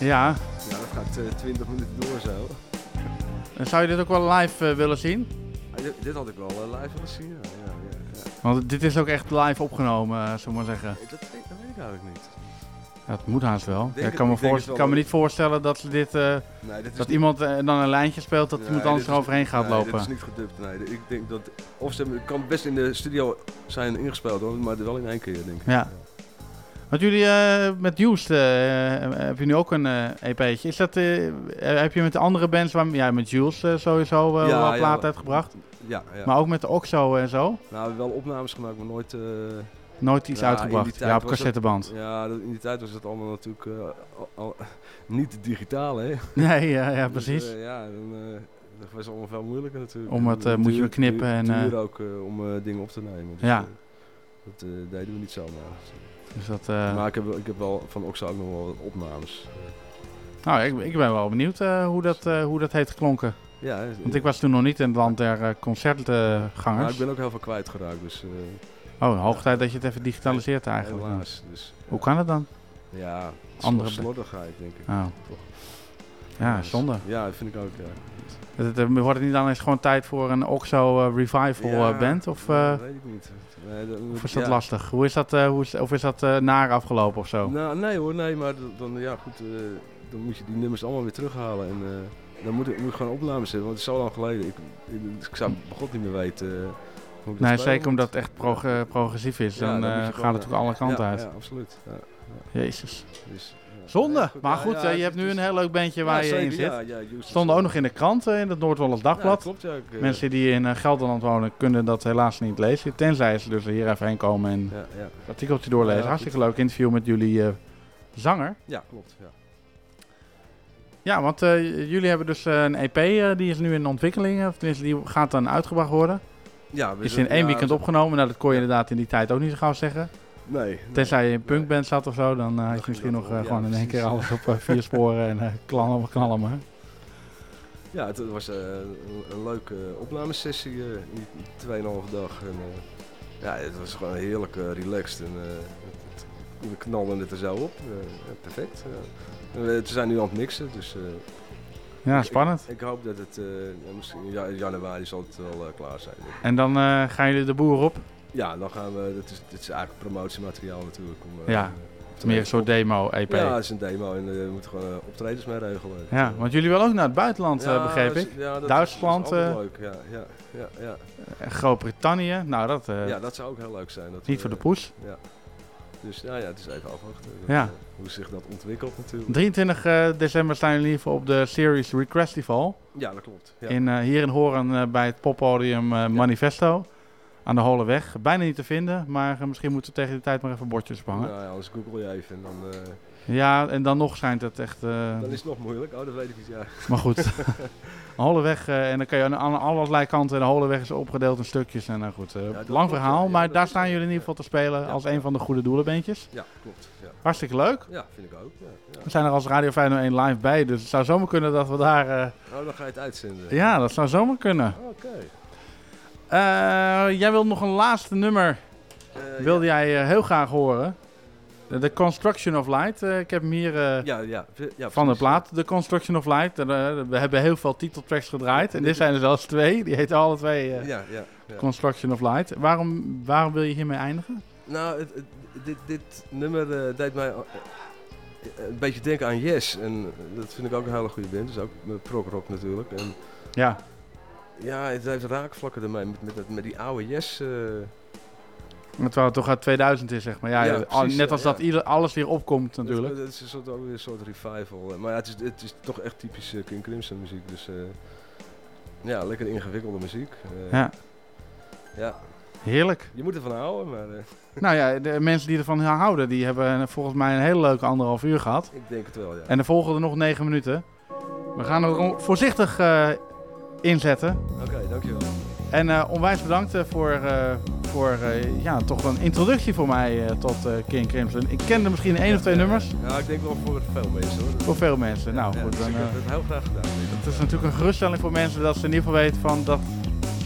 Ja. Ja, dat gaat eh, 20 minuten door zo. En zou je dit ook wel live eh, willen zien? Ah, dit, dit had ik wel eh, live willen zien, ja. ja, ja. Want dit is ook echt live opgenomen, eh, zullen we maar zeggen. Dat, weet- dat weet ik eigenlijk niet. Het moet haast wel. ik het- kan, me, ik wel, kan me niet voorstellen dat ze dit, eh, Nee, dit is dat niet- iemand eh, dan een lijntje speelt dat iemand Nee, anders dit is- eroverheen gaat nee, lopen. dit is niet gedubt, nee. Ik denk dat... Of ze kan best in de studio zijn ingespeeld hoor, maar wel in één keer denk ik. Ja. Want jullie eh, met Used eh, heb je nu ook een eh, EP'tje. Is dat, eh, heb je met de andere bands, waar, ja, met Jules eh, sowieso eh Ja, wel ja, plaat wel. uitgebracht? Ja, ja. Maar ook met de Oxo en zo? Nou, we hebben wel opnames gemaakt, maar nooit... eh, Nooit iets ja, uitgebracht? Ja, op cassetteband. ja, in die tijd was het allemaal natuurlijk eh, al, al- niet digitaal, hè? Nee, ja, ja, Dus, precies. eh, ja, dan, eh, dat was allemaal veel moeilijker natuurlijk. Om het, eh, moet je knippen en, duur- eh, duur ook eh, om eh, dingen op te nemen. Dus, Ja. eh, dat eh, deden we niet zomaar. Dus dat, eh, Maar ik heb, wel- ik heb wel van Oxa ook nog wel opnames. Nou, ik, ik ben wel benieuwd eh, hoe, dat, eh, hoe dat heeft geklonken. Ja, Want ik was toen nog niet in het land der concertgangers. Maar ik ben ook heel veel kwijtgeraakt, dus... Oh, hoog tijd dat je het even digitaliseert eigenlijk. Helaas, dus, Hoe kan het dan? Ja, Andere slordigheid, denk ik. Oh. Toch. Ja, dus- zonde. Ja, dat vind ik ook, ja. Het, het, wordt het niet dan eens gewoon tijd voor een Oxo revival Ja, band? Of, dat weet ik niet. Dat- of is dat ja. lastig? Hoe is dat, eh, hoe is, of is dat eh, naar afgelopen of zo? Nou, nee hoor, nee, maar dan, ja, goed, eh, dan moet je die nummers allemaal weer terughalen. En eh, dan moet ik, moet ik gewoon opnames hebben, want het is zo lang geleden. Ik, ik, ik zou begot niet meer weten eh, hoe ik Nee, zeker omdat het echt prog- eh, progressief is. Ja, dan dan eh, gaat het natuurlijk alle kanten ja, uit. Ja, absoluut. Ja. Jezus. Dus. Zonde. Maar goed, eh, je hebt nu een heel leuk bandje waar je in zit. ja, ja, Houston Stonden ook nog in de krant, in het Noord-Hollands Dagblad. klopt, eh, Mensen die in eh, Gelderland wonen kunnen dat helaas niet lezen. Tenzij ze dus hier even heen komen en Ja, ja. het artikeltje doorlezen. Hartstikke leuk interview met jullie zanger. Ja, klopt. Ja. Ja, want jullie hebben dus een EP, die is nu in ontwikkeling. Of tenminste, die gaat dan uitgebracht worden. Ja, we is in één ja, weekend we- opgenomen. Nou, dat kon je inderdaad in die tijd ook niet zo gauw zeggen. Nee, Tenzij je in punkband zat of zo, dan eh, had je misschien nog eh, gewoon in één keer alles op eh, vier sporen en eh, knallen, knallen. Ja, het was een, leuke opnamesessie die 2,5 dag. En, ja, het was gewoon heerlijk relaxed. En, we knalden het er zo op. Perfect. we zijn nu aan het mixen, dus... Ja, spannend. Ik, ik hoop dat het... ja, misschien in ja- januari zal het wel klaar zijn. En dan gaan jullie de boer op. Ja, dan gaan we... Dat is, dit is eigenlijk promotiemateriaal natuurlijk. Om, eh, Ja, meer een soort demo-EP. Ja, het is een demo en eh, we moeten gewoon eh, optredens mee regelen. Ja, want jullie willen ook naar het buitenland, Ja, begreep ik. is- ja, dat is- Duitsland, dat is eh, leuk, ja, ja, ja, ja. en Groot-Brittannië. Nou, dat, ja, dat zou ook heel leuk zijn. Dat niet we- voor de poes. Ja. Dus ja, ja, het is even afwachten. dat, Ja. hoe zich dat ontwikkelt natuurlijk. 23 eh, december staan jullie in ieder geval op de Series Requestival. Ja, dat klopt, ja. In, hier in Horen bij het poppodium Manifesto. Aan de Holeweg. Bijna niet te vinden, maar eh, misschien moeten we tegen die tijd maar even bordjes behangen. Nou ja, anders google je even en dan, eh, Ja, en dan nog schijnt het echt... eh, dan is het nog moeilijk. Oh, dat weet ik niet, ja. Maar goed, een Holeweg eh, en dan kan je aan, aan allerlei kanten... en de Holeweg is opgedeeld in stukjes. En nou goed, dat lang verhaal. Ja, maar dat daar staan jullie in ieder geval te spelen... als een van de goede doelenbeentjes. Ja, klopt. Ja. Hartstikke leuk. Ja, vind ik ook. Ja, ja. We zijn er als Radio 501 live bij, dus het zou zomaar kunnen dat we daar... Oh, dan ga je het uitzenden. ja, dat zou zomaar kunnen. Oké. Jij wil nog een laatste nummer. Eh, Wilde jij eh, heel graag horen. De The Construction of Light. Eh, ik heb hem hier eh, Ja, ja, ja, van de plaat. The Construction of Light. Eh, we hebben heel veel titeltracks gedraaid. En dit zijn er zelfs twee. Die heten alle twee eh, Ja, ja. Construction of Light. Waarom, waarom wil je hiermee eindigen? Nou, het, het- dit, dit nummer eh, deed mij eh, eh, een beetje denken aan Yes. En dat vind ik ook een hele goede band. Dus ook met prog rock natuurlijk. En Ja. Ja, het heeft raakvlakken ermee met, met, met, die oude Yes. eh, Terwijl het toch uit 2000 is, zeg maar. Ja, Ja, al- precies, net als ja. dat ieder, alles weer opkomt natuurlijk. Het, het is een soort, ook weer een soort revival. eh, Maar ja, het is, het is toch echt typisch eh, King Crimson muziek. Dus ja, lekker ingewikkelde muziek. Ja. Ja. Heerlijk. Je moet ervan houden, maar eh, Nou ja, de mensen die ervan houden, die hebben volgens mij een hele leuke anderhalf uur gehad. ik denk het wel, ja. En er volgen er nog negen minuten. We gaan er voorzichtig inzetten. Oké, dankjewel. En eh, onwijs bedankt eh, voor, eh, voor ja, toch een introductie voor mij tot King Crimson. Ik kende misschien één of twee nummers. Ja, ik denk wel voor veel mensen hoor. Voor veel mensen. Nou Ja, goed, dus dan, ik heb het heel graag gedaan. het is natuurlijk een geruststelling voor mensen dat ze in ieder geval weten van dat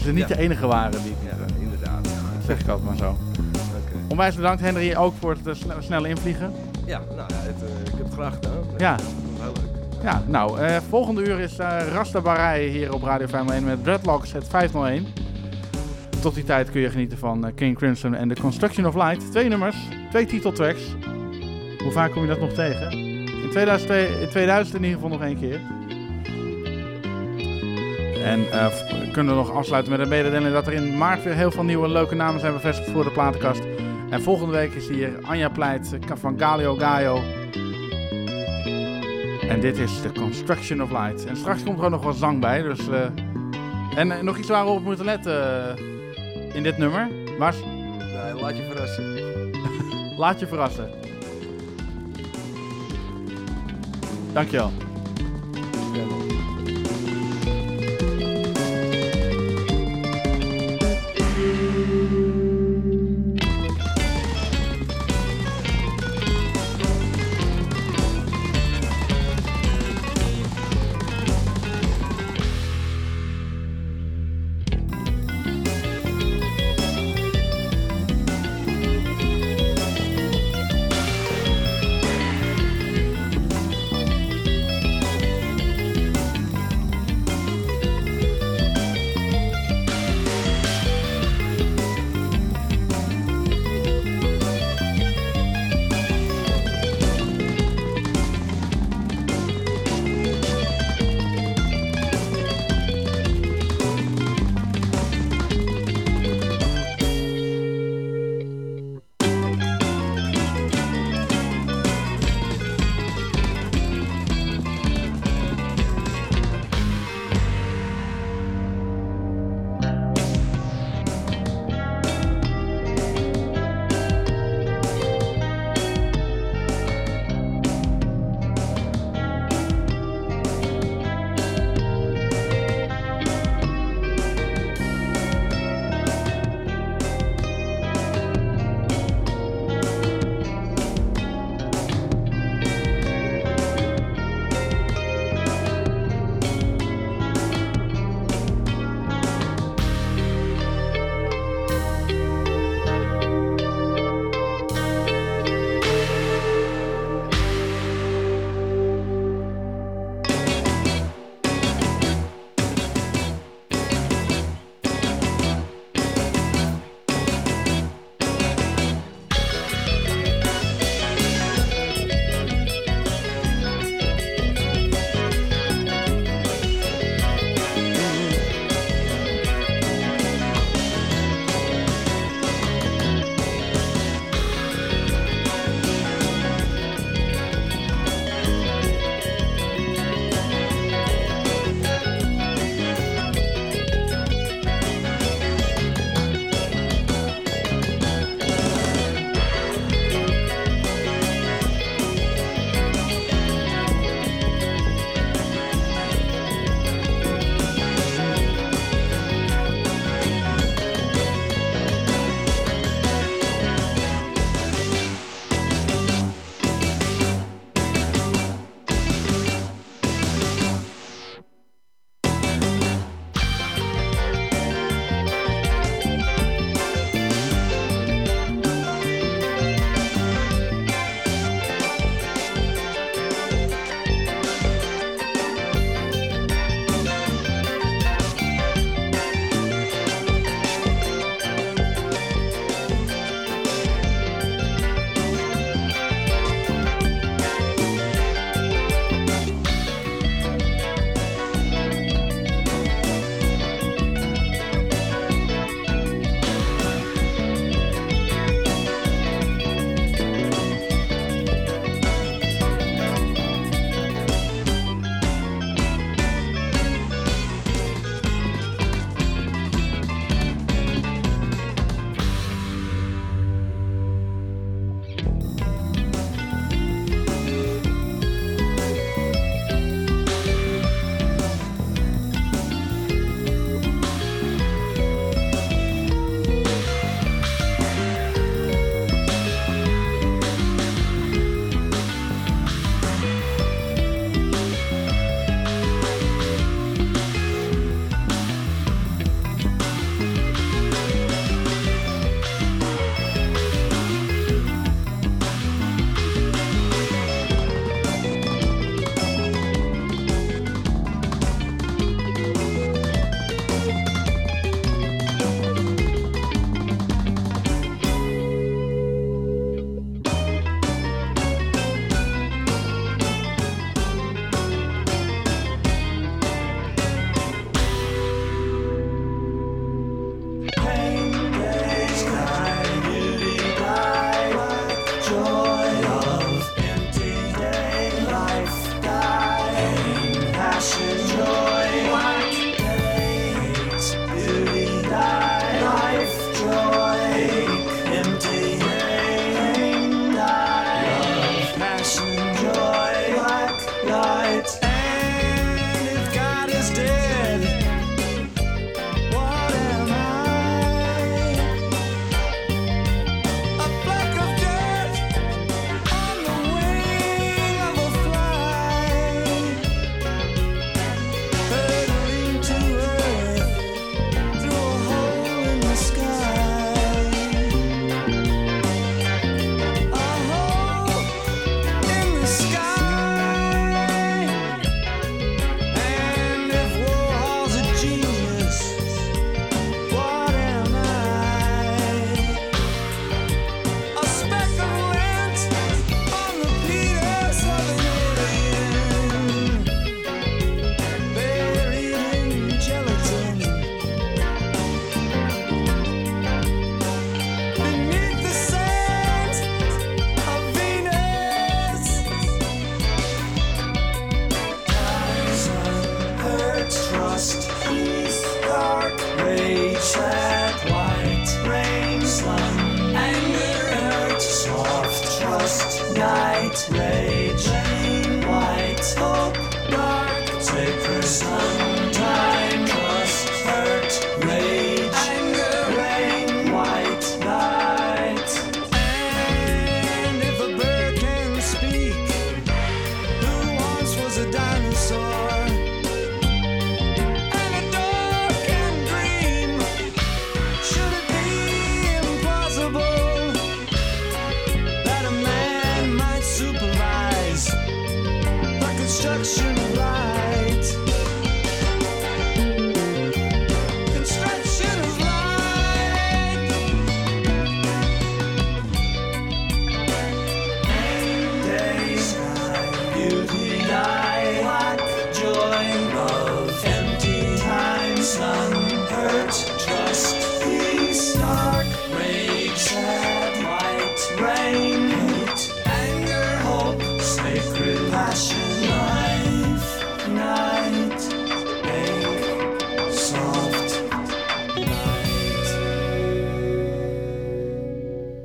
ze niet Ja. de enige waren die Ja, inderdaad. zeg ik altijd maar zo. Oké. Onwijs bedankt Henry ook voor het sne- snelle invliegen. Ja, nou, het, eh, ik heb het graag gedaan. Ja. Ja, nou, eh, volgende uur is eh Rastabarij hier op Radio 501 met Dreadlocks het 501. Tot die tijd kun je genieten van eh, King Crimson en The Construction of Light. Twee nummers, twee titeltracks. Hoe vaak kom je dat nog tegen? In 2002, in 2000 in ieder geval nog één keer. En v- kunnen we nog afsluiten met een mededeling dat er in maart weer heel veel nieuwe leuke namen zijn bevestigd voor de platenkast. En volgende week is hier Anja Pleit van Galio Gaio. En dit is The Construction of Light. En straks komt er ook nog wat zang bij. Dus, eh, en eh, nog iets waar we op moeten letten eh, in dit nummer. Maar Nee, laat je verrassen. laat je verrassen. Dankjewel. Thank